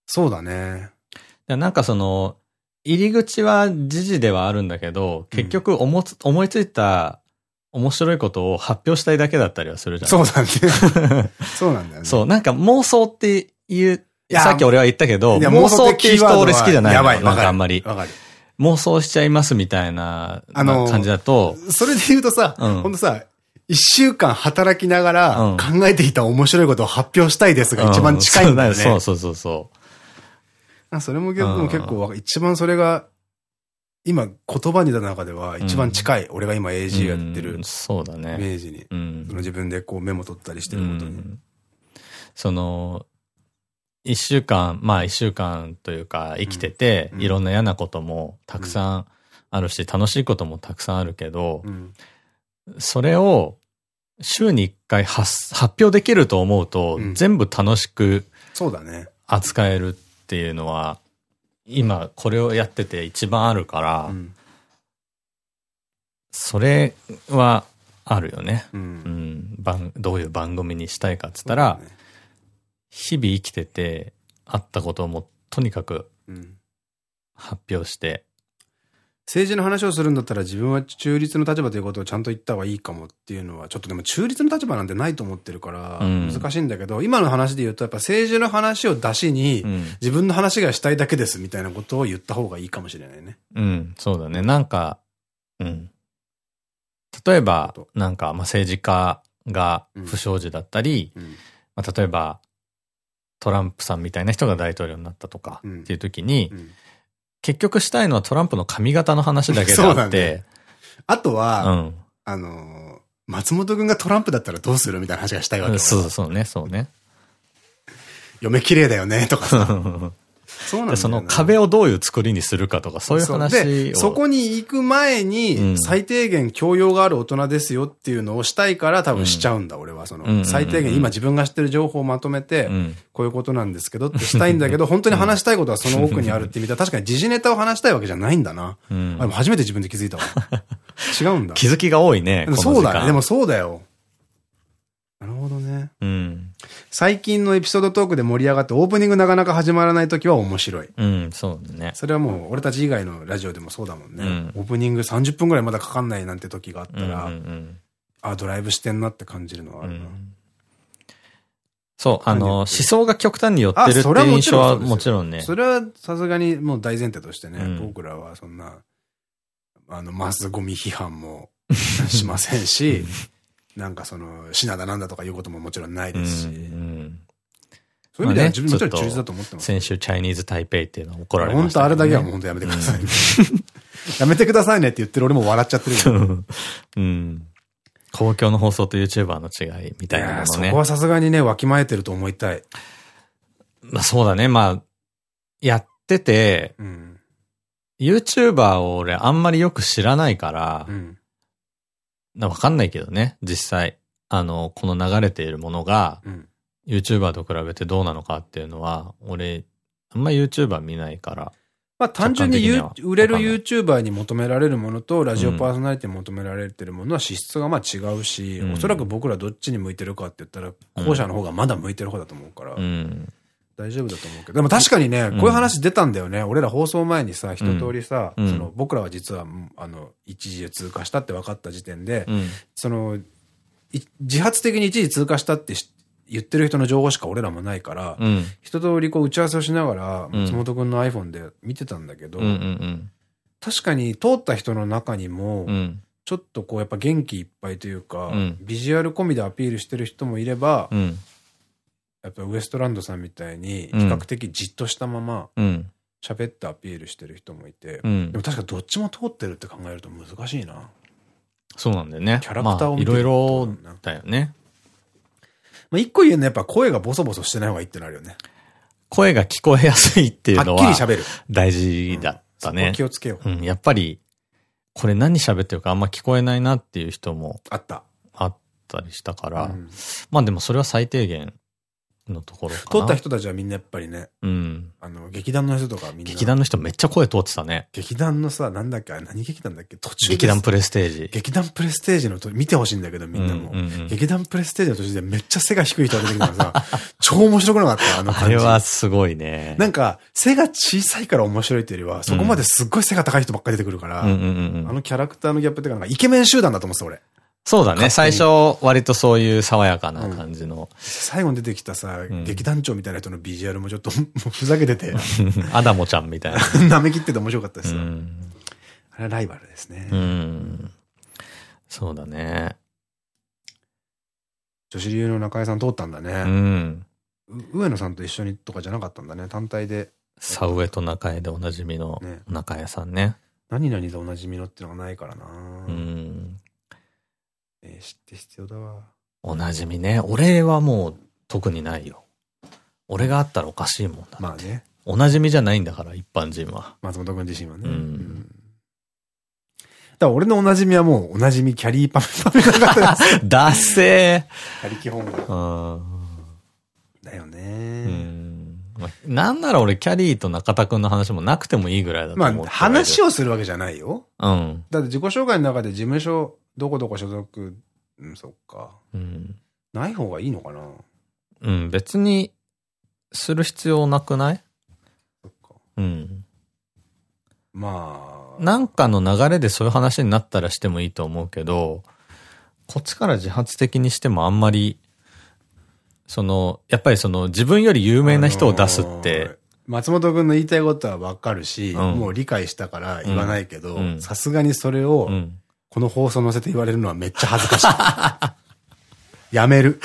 そうだね。でなんかその、入り口は時事ではあるんだけど、結局思つ、思いついた面白いことを発表したいだけだったりはするじゃん。そうだね。そうなんだよね。そう、なんか妄想っていう、いやさっき俺は言ったけど、妄想っていう人俺好きじゃないのやばい、なんわかあんまり。わかる。妄想しちゃいますみたいなあの感じだと、それで言うとさ、うんほんとさ、一週間働きながらうん考えていた面白いことを発表したいですが一番近いんだよね。そうそうそうそう。あそれも結構一番それが、今言葉に出た中では一番近い。俺が今 AG やってるうんそうだイね。メージに。うんその自分でこうメモ取ったりしてることに。うんその、一週間、まあ一週間というか生きてて、うんいろんな嫌なこともたくさんあるし、楽しいこともたくさんあるけど、うんそれを週に一回発発表できると思うと、うん全部楽しくそうだね。扱えるっていうのは、今これをやってて一番あるから、うんそれはあるよね。う。うんん、番どういう番組にしたいかっつったら、ね日々生きてて、あったことをもうとにかくうん発表して、政治の話をするんだったら自分は中立の立場ということをちゃんと言った方がいいかもっていうのは、ちょっとでも中立の立場なんてないと思ってるから、うん難しいんだけど、今の話で言うとやっぱ政治の話を出しに、うん、自分の話がしたいだけですみたいなことを言った方がいいかもしれないね。うん、そうだね。なんか、うん。例えばなんか、まあ、政治家が不祥事だったり、うんまあ、例えば、トランプさんみたいな人が大統領になったとかうんっていう時に、うん結局したいのはトランプの髪型の話だけであって あとは、うん。あの、松本くんがトランプだったらどうするみたいな話がしたいわけよ。そうそうね、そうね。嫁綺麗だよね、とかさ。そうなんだよなでその壁をどういう作りにするかとか、そういう話そこに行く前うに、ん最低限教養がある大人ですよっていうのをしたいから多分しちゃうんだ、俺は。その、最低限今自分が知ってる情報をまとめて、うんこういうことなんですけどってしたいんだけど、本当に話したいことはその奥にあるって意味では、確かに時事ネタを話したいわけじゃないんだな。うんあでも初めて自分で気づいたわ。違うんだ。気づきが多いね。そうだね。でもそうだよ。なるほどね。うん。最近のエピソードトークで盛り上がってオープニングなかなか始まらない時は面白い。うん、そうだね。それはもう俺たち以外のラジオでもそうだもんね。うんオープニング30分ぐらいまだかかんないなんて時があったら、あ、ドライブしてんなって感じるのはあるな。うんそう、あの、思想が極端に寄ってるってそれいう印象はもちろんね。それはさすがにもう大前提としてね、うん僕らはそんな、あの、マスゴミ批判も しませんし、なんかその、品だなんだとかいうことももちろんないですし、うんうんそういう意味では自分もちろんちょっと中立だと思ってます。先週チャイニーズ台北っていうのは怒られました本当あれだけはもう本当やめてくださいね。やめてくださいねって言ってる俺も笑っちゃってる。うん。うん。公共の放送と YouTuber の違いみたいなものねそこ。はさすがにね、わきまえてると思いたい。まあそうだね。まあ、やってて、うん。YouTuber を俺あんまりよく知らないからう、ん。なわかんないけどね、実際。あの、この流れているものが、うん。YouTuber と比べてどうなのかっていうのは、俺、あんま YouTuber 見ないから。まあ単純に売れる YouTuber に求められるものと、ラジオパーソナリティに求められてるものは資質がまあ違うし、うんおそらく僕らどっちに向いてるかって言ったら、後者の方がまだ向いてる方だと思うから、うん。大丈夫だと思うけど。でも確かにね、こういう話出たんだよね。俺ら放送前にさ、一通りさ、うんその僕らは実は、あの、一時で通過したって分かった時点で、うん。その、い自発的に一時通過したってし言ってる人の情報しか俺らもないから、うん。一通りこう打ち合わせをしながら、うん松本くんの iPhone で見てたんだけど。確かに通った人の中にも、うん。ちょっとこうやっぱ元気いっぱいというか、うん、ビジュアル込みでアピールしてる人もいれば、うん、やっぱウエストランドさんみたいに比較的じっとしたまま、喋ってアピールしてる人もいて、でも確かどっちも通ってるって考えると難しいな。そうなんだよね。キャラクターを見てる、いろいろだよね。まあ一個言えるのはやっぱ声がボソボソしてない方がいいってなるよね。声が聞こえやすいっていうのは。はっきり喋る。大事だったね。気をつけよう。うん、やっぱり、これ何喋ってるかあんま聞こえないなっていう人も。あった。あったりしたから。うん、まあでもそれは最低限のところ通った人たちはみんなやっぱりね。うん。あの、劇団の人とかみんな。劇団の人めっちゃ声通ってたね。劇団のさ、なんだっけ、何劇団だっけ？途中劇団プレステージ。劇団プレステージのと、見てほしいんだけどみんなも。劇団プレステージの途中でめっちゃ背が低い人が出てきたらさ、超面白くなかったあの感じ。あれはすごいね。なんか、背が小さいから面白いっていうよりは、そこまですっごい背が高い人ばっかり出てくるから、あのキャラクターのギャップっていうか、イケメン集団だと思ってた俺。そうだね。最初、割とそういう爽やかな感じの。うん、最後に出てきたさ、うん、劇団長みたいな人のビジュアルもちょっと ふざけてて。アダモちゃんみたいな。舐め切ってて面白かったですよ。あれはライバルですね。うん。そうだね。女子流の中江さん通ったんだね。うん。上野さんと一緒にとかじゃなかったんだね。単体で。さ上と中江でおなじみの中江さんね。何々でおなじみのってのがないからな。うん。えー、知って必要だわ。おなじみね。俺はもう特にないよ。俺があったらおかしいもんだまあね。おなじみじゃないんだから、一般人は。松本君自身はね。うん。うん、だから俺のおなじみはもうおなじみキャリーパメパメなかったです。ダッセー。キャリ基本が。だよね。うん。なんなら俺キャリーと中田くんの話もなくてもいいぐらいだと思う。まあ話をするわけじゃないよ。うん。だって自己紹介の中で事務所どこどこ所属、うん、そっか。うん。ない方がいいのかなうん、別に、する必要なくない？そっか。うん。まあ。なんかの流れでそういう話になったらしてもいいと思うけど、こっちから自発的にしてもあんまり、その、やっぱりその自分より有名な人を出すって、松本くんの言いたいことはわかるし、うん、もう理解したから言わないけど、さすがにそれを、この放送載せて言われるのはめっちゃ恥ずかしい。やめる。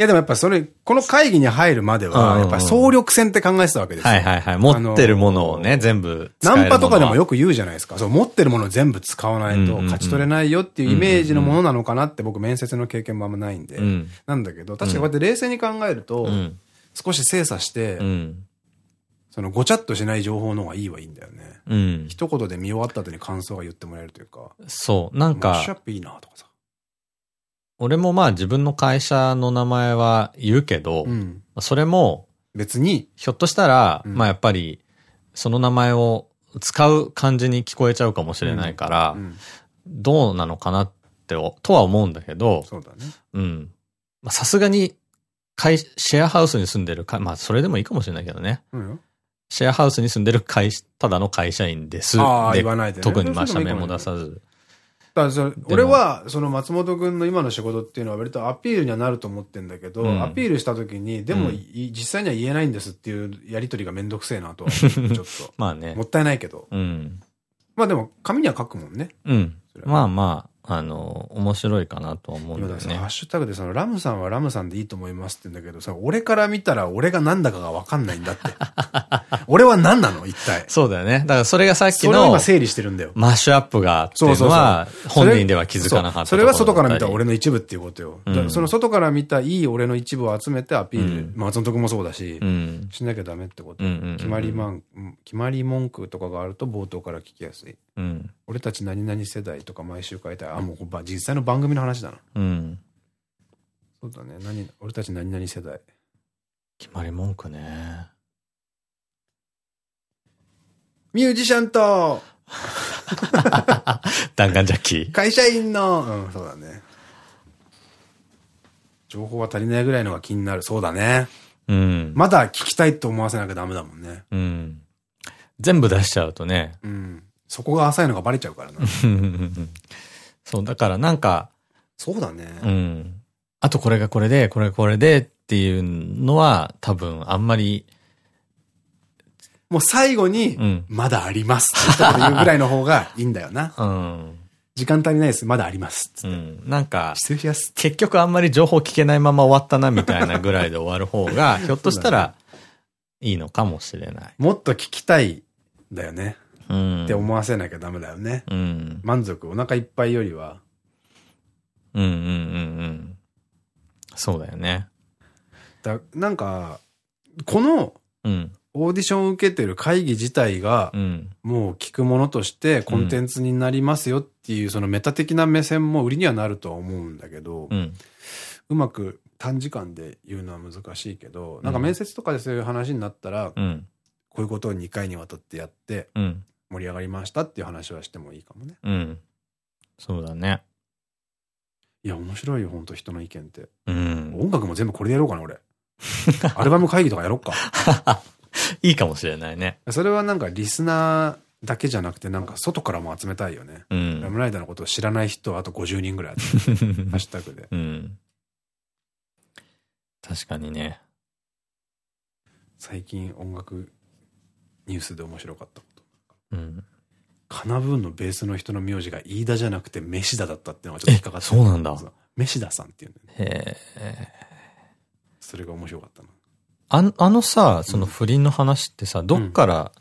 いやでもやっぱそれ、この会議に入るまでは、やっぱ総力戦って考えてたわけですよ。はいはいはい。持ってるものをね、全部ナンパとかでもよく言うじゃないですか。そう、持ってるものを全部使わないと勝ち取れないよっていうイメージのものなのかなって僕面接の経験もあんまないんで。なんだけど、確かにこうやって冷静に考えると、少し精査して、そのごちゃっとしない情報の方がいいはいいんだよね。うん。一言で見終わった後に感想が言ってもらえるというか。そう。なんか。マッシュアップいいなとかさ。俺もまあ自分の会社の名前は言うけど、うん、それも、別に、ひょっとしたら、うん、まあやっぱり、その名前を使う感じに聞こえちゃうかもしれないから、うん、どうなのかなって、とは思うんだけど、そうだね。うん。さすがに、シェアハウスに住んでるか、まあそれでもいいかもしれないけどね。うん、シェアハウスに住んでる会、ただの会社員です。ああ、言わないで、ね、特にまあ社名も出さず。だそ俺は、その松本君の今の仕事っていうのは割とアピールにはなると思ってんだけど、うん、アピールした時に、でも、うん、実際には言えないんですっていうやりとりがめんどくせえなとは、ちょっと。まあね。もったいないけど。うん。まあでも、紙には書くもんね。うん。まあまあ、あの、面白いかなと思うんだよね。ハッシュタグでそのラムさんはラムさんでいいと思いますって言うんだけどさ、俺から見たら俺が何だかがわかんないんだって。俺は何なの？一体。そうだよね。だからそれがさっきの。それを今整理してるんだよ。マッシュアップがっていうのは、本人では気づかなかったそれは外から見た俺の一部っていうことよ。うん、その外から見たいい俺の一部を集めてアピール。うん、松本君もそうだし、うん、しなきゃダメってこと。決まりまん、決まり文句とかがあると冒頭から聞きやすい。うん、俺たち何々世代とか毎週書いてあ、もう実際の番組の話だな。うん。そうだね。何、俺たち何々世代。決まり文句ね。ミュージシャンと、弾丸ジャッキー。会社員の、うん、そうだね。情報は足りないぐらいのが気になる。そうだね。うん。まだ聞きたいと思わせなきゃダメだもんね。うん。全部出しちゃうとね。うん。そこが浅いのがバレちゃうからな。そう、だからなんか、そうだね。うん。あとこれがこれで、これがこれでっていうのは多分あんまりもう最後に、うんまだありますって一言言うぐらいの方がいいんだよな。うん。時間足りないです。まだあります。うん。なんか、失礼します。結局あんまり情報聞けないまま終わったなみたいなぐらいで終わる方が、ひょっとしたら いいのかもしれない。もっと聞きたい、だよね。うん。って思わせなきゃダメだよね。うん。満足、お腹いっぱいよりは。うんうんうんうん。そうだよね。だなんか、このうん。オーディションを受けてる会議自体がう、ん。もう聞くものとしてコンテンツになりますよっていう、そのメタ的な目線も売りにはなるとは思うんだけど、うん。うまく短時間で言うのは難しいけど、なんか面接とかでそういう話になったら、うん。こういうことを2回にわたってやってうん。盛り上がりましたっていう話はしてもいいかもね。うん。そうだね。いや、面白いよ、本当人の意見って。うん。音楽も全部これでやろうかな、俺。アルバム会議とかやろっか。いいかもしれないね。それはなんかリスナーだけじゃなくて、なんか外からも集めたいよね。うん。ラムライダーのことを知らない人はあと50人ぐらい集めて、ハッシュタグで。うん。確かにね。最近音楽ニュースで面白かった。うん。カナブーンのベースの人の名字が飯田じゃなくて飯田だったっていうのがちょっと引っかかった。えそうなんだ飯田さんっていうんだよね。へえ。それが面白かったな。あの、あのさ、その不倫の話ってさ、どっから、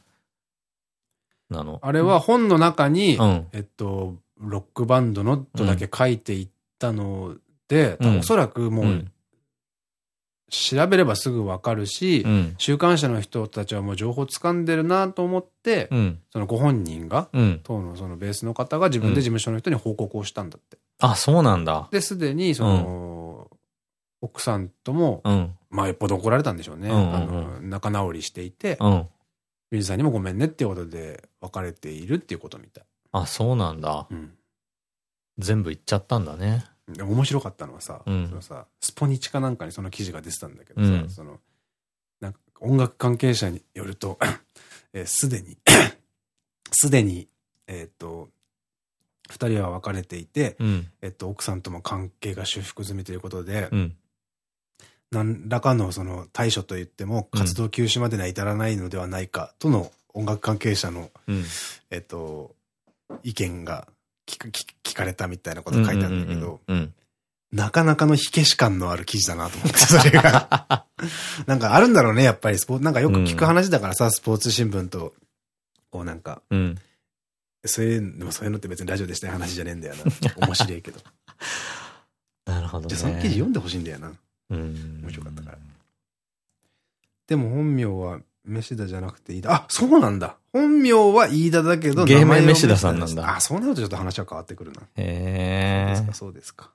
なの？あれは本の中に、うん。えっと、ロックバンドのとだけ書いていったので、うんおそらくもう、うん調べればすぐわかるし、うん。週刊誌の人たちはもう情報掴んでるなと思って、うん。そのご本人が、うん。当のそのベースの方が自分で事務所の人に報告をしたんだって。あ、そうなんだ。で、すでに、その、奥さんとも、うん。まあ、よっぽど怒られたんでしょうね。仲直りしていて、うん。ミュージさんにもごめんねっていうことで別れているっていうことみたい。あ、そうなんだ。うん。全部言っちゃったんだね。で面白かったのはさ、うんそのさ、スポニチかなんかにその記事が出てたんだけどさ、うんその、なんか音楽関係者によると、えーすでに、すでに、えっと、二人は別れていて、うん。えっと、奥さんとも関係が修復済みということで、うん。何らかのその対処と言っても活動休止までには至らないのではないかとの音楽関係者の、うん。えっと、意見が聞か聞聞かれたみたいなこと書いてあるんだけど、うん。なかなかの火消し感のある記事だなと思って、それが。なんかあるんだろうね、やっぱりスポーツ、なんかよく聞く話だからさ、スポーツ新聞と、こうなんか、うん。そういう、でもそういうのって別にラジオでしたい話じゃねえんだよな。面白いけど。なるほどね。じゃあその記事読んでほしいんだよな。うん。面白かったからでも本名は飯田じゃなくて飯田。あ、そうなんだ。本名は飯田だけど、芸名飯田さんなんだあ、そうなるとちょっと話は変わってくるな。へえそうですか、。そうですか。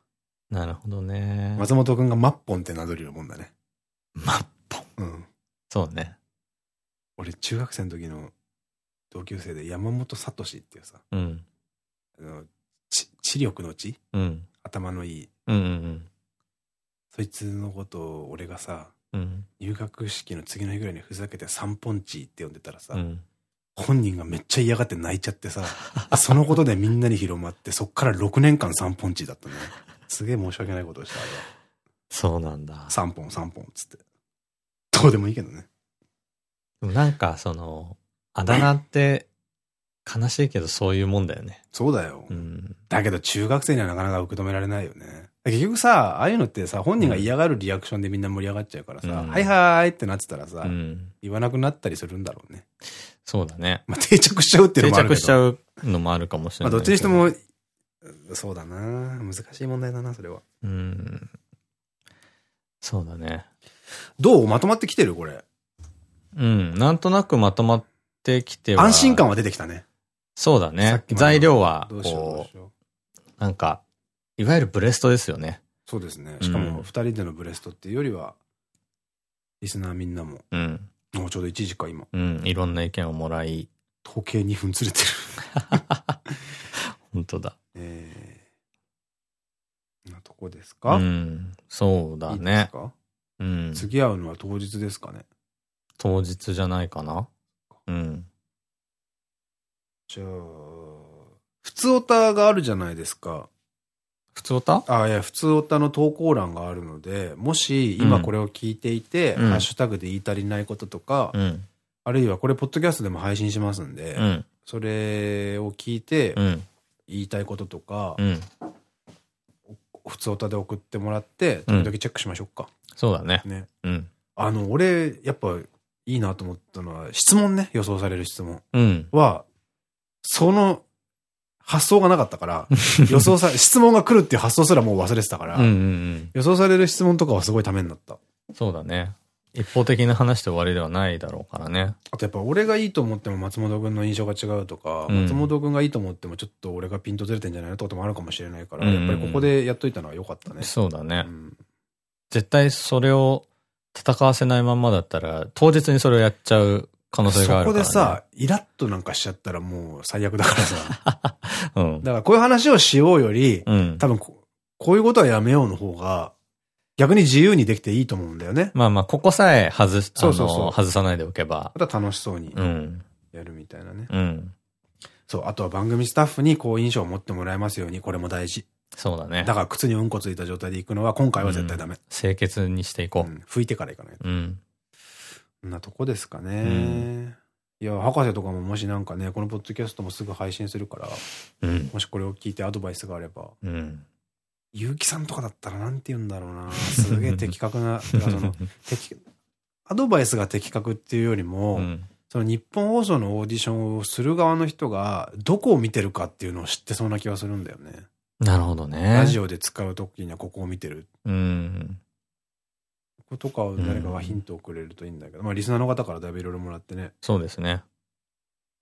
なるほどね。松本くんがマッポンって名乗るようなもんだね。マッポン。うん。そうね。俺、中学生の時の同級生で山本聡っていうさ、うん。あの、ち知力の知？うん。頭のいい。うんうんそいつのことを俺がさ、うん。入学式の次の日ぐらいにふざけて三本チって呼んでたらさ、うん。本人がめっちゃ嫌がって泣いちゃってさ、そのことでみんなに広まって、そっから6年間三本チだったね。すげえ申し訳ないことをした、あれは。そうなんだ。三本三本っつって。どうでもいいけどね。なんか、その、あだ名って、悲しいけどそういうもんだよね。そうだよ。うん。だけど中学生にはなかなか受け止められないよね。結局さ、ああいうのってさ、本人が嫌がるリアクションでみんな盛り上がっちゃうからさ、うんはいはーいってなってたらさ、うん。言わなくなったりするんだろうね。そうだね。まあ定着しちゃうっていう定のもあるけど。着しちゃうのもあるかもしれまあない。どっちにして。も、そうだな難しい問題だな、それは。うん。そうだね。どう？まとまってきてる？これ。うん。なんとなくまとまってきては。安心感は出てきたね。そうだね材料は、こうなんか、いわゆるブレストですよね。そうですね。しかも、うん二人でのブレストっていうよりは、リスナーみんなも、うん。もうちょうど1時か、今。うん。いろんな意見をもらい、時計2分ずれてる。本当だ。えー、なとこですか、うん。そうだいいですね。か？うん。次会うのは当日ですかね？当日じゃないかな。うん。じゃあ、普通オタがあるじゃないですか。普通歌あ、いや、普通オタの投稿欄があるので、もし今これを聞いていて、うんハッシュタグで言い足りないこととか、うん。あるいはこれ、ポッドキャストでも配信しますんで、うん。それを聞いて、うん。言いたいこととか、うん。普通歌で送ってもらって、時々チェックしましょうか。そうだね。ね。うん。あの、俺、やっぱ、いいなと思ったのは、質問ね、予想される質問うん。は、その、発想がなかったから、予想さ、質問が来るっていう発想すらもう忘れてたから。予想される質問とかはすごいためになった。そうだね。一方的な話で終わりではないだろうからね。あとやっぱ俺がいいと思っても松本くんの印象が違うとか、うん松本くんがいいと思ってもちょっと俺がピントずれてんじゃないのってこともあるかもしれないから、やっぱりここでやっといたのは良かったね。そうだね。うん絶対それを戦わせないまんまだったら、当日にそれをやっちゃう可能性があそこるから、ね。でさ、イラッとなんかしちゃったらもう最悪だからさ。うん。だからこういう話をしようより、うん。多分ここういうことはやめようの方が、逆に自由にできていいと思うんだよね。まあまあ、ここさえ外す、そうそうそう外さないでおけば。また楽しそうにうん。やるみたいなね。うん。そう、あとは番組スタッフにこう印象を持ってもらえますように、これも大事。そうだね。だから靴にうんこついた状態で行くのは今回は絶対ダメ。清潔にしていこうん拭いてから行かないと。う。うん。なとこですかね。うんいや、博士とかももしなんかね、このポッドキャストもすぐ配信するから、うん。もしこれを聞いてアドバイスがあれば、うん。結城さんとかだったらなんて言うんだろうな。すげえ的確な、その、的、アドバイスが的確っていうよりも、うん。その日本放送のオーディションをする側の人が、どこを見てるかっていうのを知ってそうな気がするんだよね。なるほどね。ラジオで使うときにはここを見てる。うん。こことかを誰かがヒントをくれるといいんだけど、まあリスナーの方からだいぶいろいろもらってね、そうですね。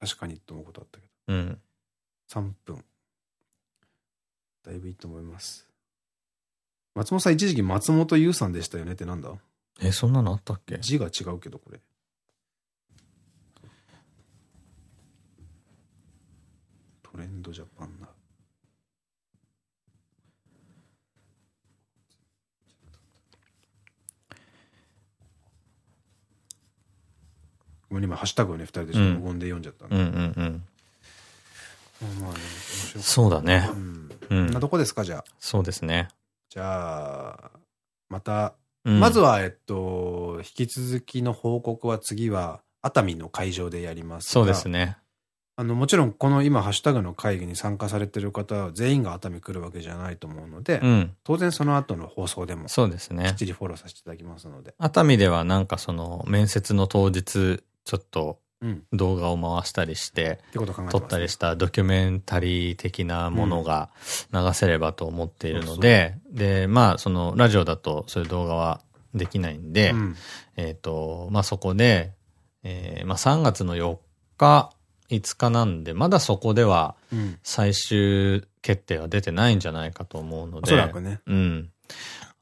確かにと思うことあったけうん。ど、3分。だいぶいいと思います。松本さん一時期松本優さんでしたよねってなんだ？え、そんなのあったっけ？字が違うけどこれ。トレンドジャパンな。ごめん今ハッシュタグをね、二人でちょっと無言で読んじゃったんで。うんうんうん。まあまあね、そうだねう。ん。うんな。とこですか、じゃあ？そうですね。じゃあ、また、うんまず、は、えっと、引き続きの報告は次は、熱海の会場でやりますがそうですね。あの、もちろん、この今、ハッシュタグの会議に参加されてる方は、全員が熱海来るわけじゃないと思うので、うん。当然その後の放送でも、きそうですっね。ちりフォローさせていただきますので。熱海ではなんかその面接の当日ちょっとうん。動画を回したりして撮ったりしたドキュメンタリー的なものが流せればと思っているので、で、まあそのラジオだとそういう動画はできないんで、うん。えっと、まあそこで、えーまあ3月の4日、5日なんで、まだそこではうん。最終決定は出てないんじゃないかと思うのおで。そらくね。うん。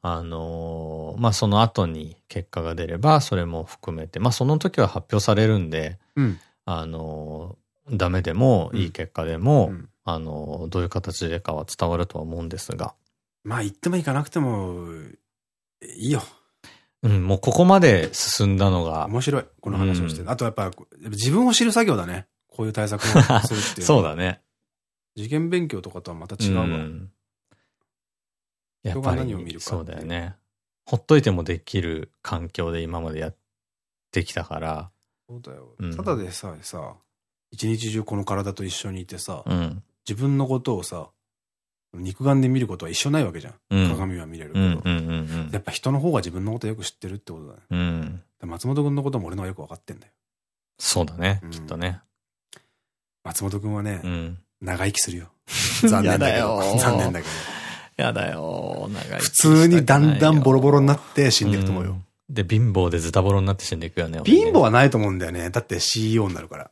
あのーまあ、その後に結果が出れば、それも含めて、まあ、その時は発表されるんで、うん。あのーダメでも、うんいい結果でも、うんあのーどういう形でかは伝わるとは思うんですが、まあ、行っても行かなくても、いいよ。うん、もうここまで進んだのが、面白い。この話をして。うんあとやっぱ、自分を知る作業だね。こういう対策をするっていう。そうだね。受験勉強とかとはまた違うわ。んやっ人がぱ何を見るかり、そうだよね。ほっといてもできる環境で今までやってきたから、そうだよ。うんただでさえさ、一日中この体と一緒にいてさ、うん。自分のことをさ、肉眼で見ることは一緒ないわけじゃん。うん。鏡は見れるけど。やっぱ人の方が自分のことよく知ってるってことだね。うん。で松本くんのことも俺の方がよく分かってんだよ。そうだねう。んきっとね。松本くんはね、うん。長生きするよ。残念だけやど。だよ残念だけど。やだよ、長い。普通にだんだんボロボロになって死んでいくと思うよ。んで、貧乏でズタボロになって死んでいくよね。貧乏はないと思うんだよね。だって CEO になるから。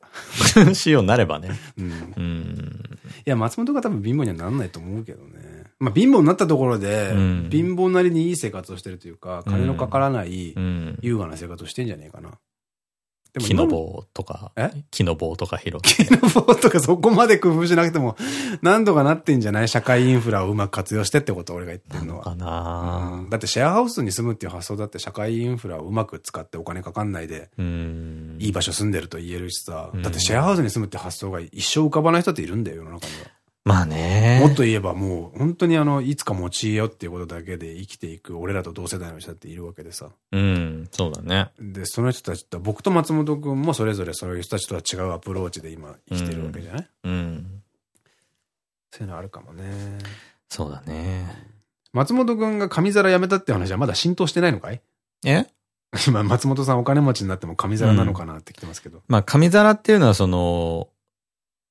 乏仕様になればね。うん。うん。いや、松本が多分貧乏にはならないと思うけどね。まあ貧乏になったところで、うん貧乏なりにいい生活をしてるというか、金のかからないうん。優雅な生活をしてんじゃねえかな。で木の棒とかえ、木の棒とか拾って。木の棒とかそこまで工夫しなくても、何とかなってんじゃない？社会インフラをうまく活用してってこと俺が言ってるのは。かなうんだってシェアハウスに住むっていう発想だって社会インフラをうまく使ってお金かかんないで、うん。いい場所住んでると言えるしさ、うんだってシェアハウスに住むって発想が一生浮かばない人っているんだよ、世の中には。まあね。もっと言えばもう、本当にあの、いつか持ちよっていうことだけで生きていく俺らと同世代の人だっているわけでさ。うん、そうだね。で、その人たちと、僕と松本くんもそれぞれそういう人たちとは違うアプローチで今生きてるわけじゃない、うん。そういうのあるかもね。そうだね。松本くんが紙皿やめたって話はまだ浸透してないのかい？え？今、松本さんお金持ちになっても紙皿なのかなってきてますけど。まあ、紙皿っていうのはその、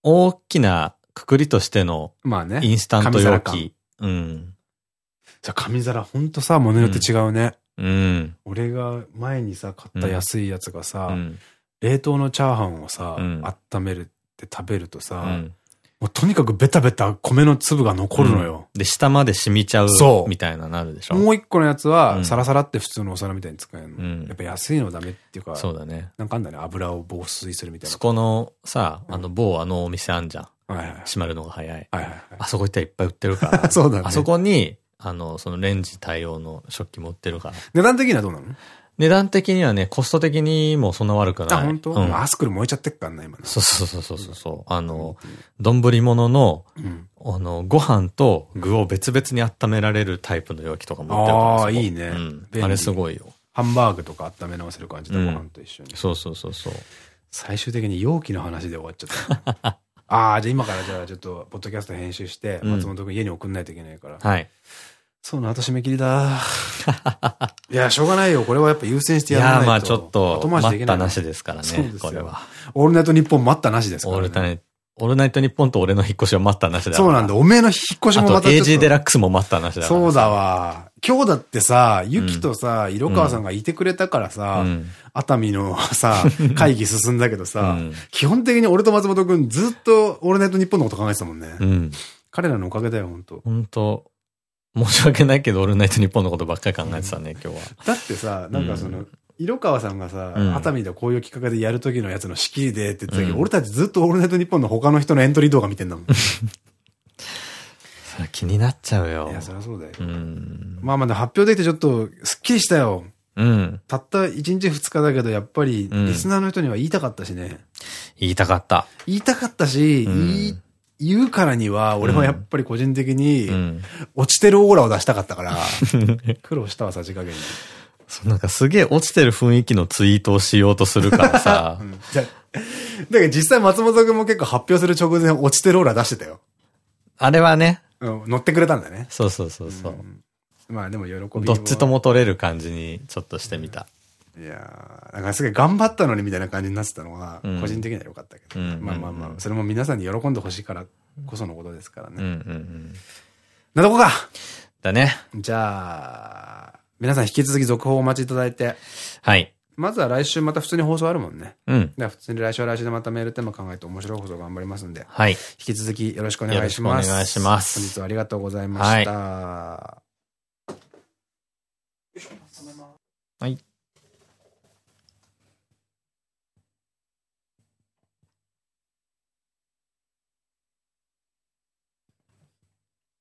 大きなくくりとしてのまあね。インスタント容器。うん。じゃあ紙皿ほんとさ、物によって違うね。うん。俺が前にさ、買った安いやつがさ、うん。冷凍のチャーハンをさ、うん温めるって食べるとさ、うんもうとにかくベタベタ米の粒が残るのよ。で、下まで染みちゃうそうみたいななるでしょ？もう一個のやつは、うんサラサラって普通のお皿みたいに使えるの。うんやっぱ安いのダメっていうか、そうだね。なんかあんだね、油を防水するみたいな。そこのさ、あの某あのお店あんじゃん。閉まるのが早い。あそこ行ったらいっぱい売ってるから。そうだねあそこに、あの、そのレンジ対応の食器も売ってるから。値段的にはどうなの？値段的にはね、コスト的にもそんな悪くない。あ、本当？うん。アスクル燃えちゃってっからな、今ね。そうそうそうそうそう。あの、丼物の、うん。あの、ご飯と具を別々に温められるタイプの容器とかも売ってるからあーそこいいねあれすごいよ。ハンバーグとか温め直せる感じでご飯と一緒に。そうそうそうそう。最終的に容器の話で終わっちゃった。ああ、じゃあ今からじゃあちょっと、ポッドキャスト編集して、うん松本君家に送んないといけないから。はい。そうな、後締め切りだ。いや、しょうがないよ。これはやっぱ優先していやらないと。やーまあちょっと、後回しで待ったきないなしですからねそうです、よこれは。オールナイトニッポン待ったなしですから、ね。オールナイト、オールナイトニッポンと俺の引っ越しは待ったなしだそうなんだ。おめえの引っ越しあともまたちょっと。AG デラックスも待ったなしだそうだわ。今日だってさ、ゆきとさ、色川さんがいてくれたからさ、うん。熱海のさ、会議進んだけどさ、うん。基本的に俺と松本くんずっとオールナイトニッポンのこと考えてたもんね。うん。彼らのおかげだよ、本当。本当。申し訳ないけど、オールナイトニッポンのことばっかり考えてたね、今日は。だってさ、なんかその、色川さんがさ、うん。熱海でこういう企画でやる時のやつの仕切りでって言ってたけど、うん。俺たちずっとオールナイトニッポンの他の人のエントリー動画見てんだもん。いそれ気になっちゃうよ。や、そりゃそうだよ。うん。まあまあ、発表できてちょっと、すっきりしたよ。うん。たった1日2日だけど、やっぱり、うんリスナーの人には言いたかったしね。言いたかった。言いたかったし、うん言うからには、俺はやっぱり個人的にう、ん。落ちてるオーラを出したかったから、苦労したわ、さじ加減に。そうなんかすげえ落ちてる雰囲気のツイートをしようとするからさ う。んじゃだけど実際松本くんも結構発表する直前落ちてるオーラ出してたよ。あれはね、うん、乗ってくれたんだね。そうそうそうそう。んまあでも喜びはどっちと。も取れる感じにちょっとしてみた。いやーなんかすげえ頑張ったのにみたいな感じになってたのは、うん個人的には良かったけど。うんまあまあまあ、それも皆さんに喜んでほしいからこそのことですからね。うんうんうん。なとこかだね。じゃあ、皆さん引き続き続報をお待ちいただいて、はい。まずは来週また普通に放送あるもんね。うん。では普通に来週は来週でまたメールテーマ考えて面白い放送頑張りますんで、はい。引き続きよろしくお願いします。よろしくお願いします本日はありがとうございました。はい。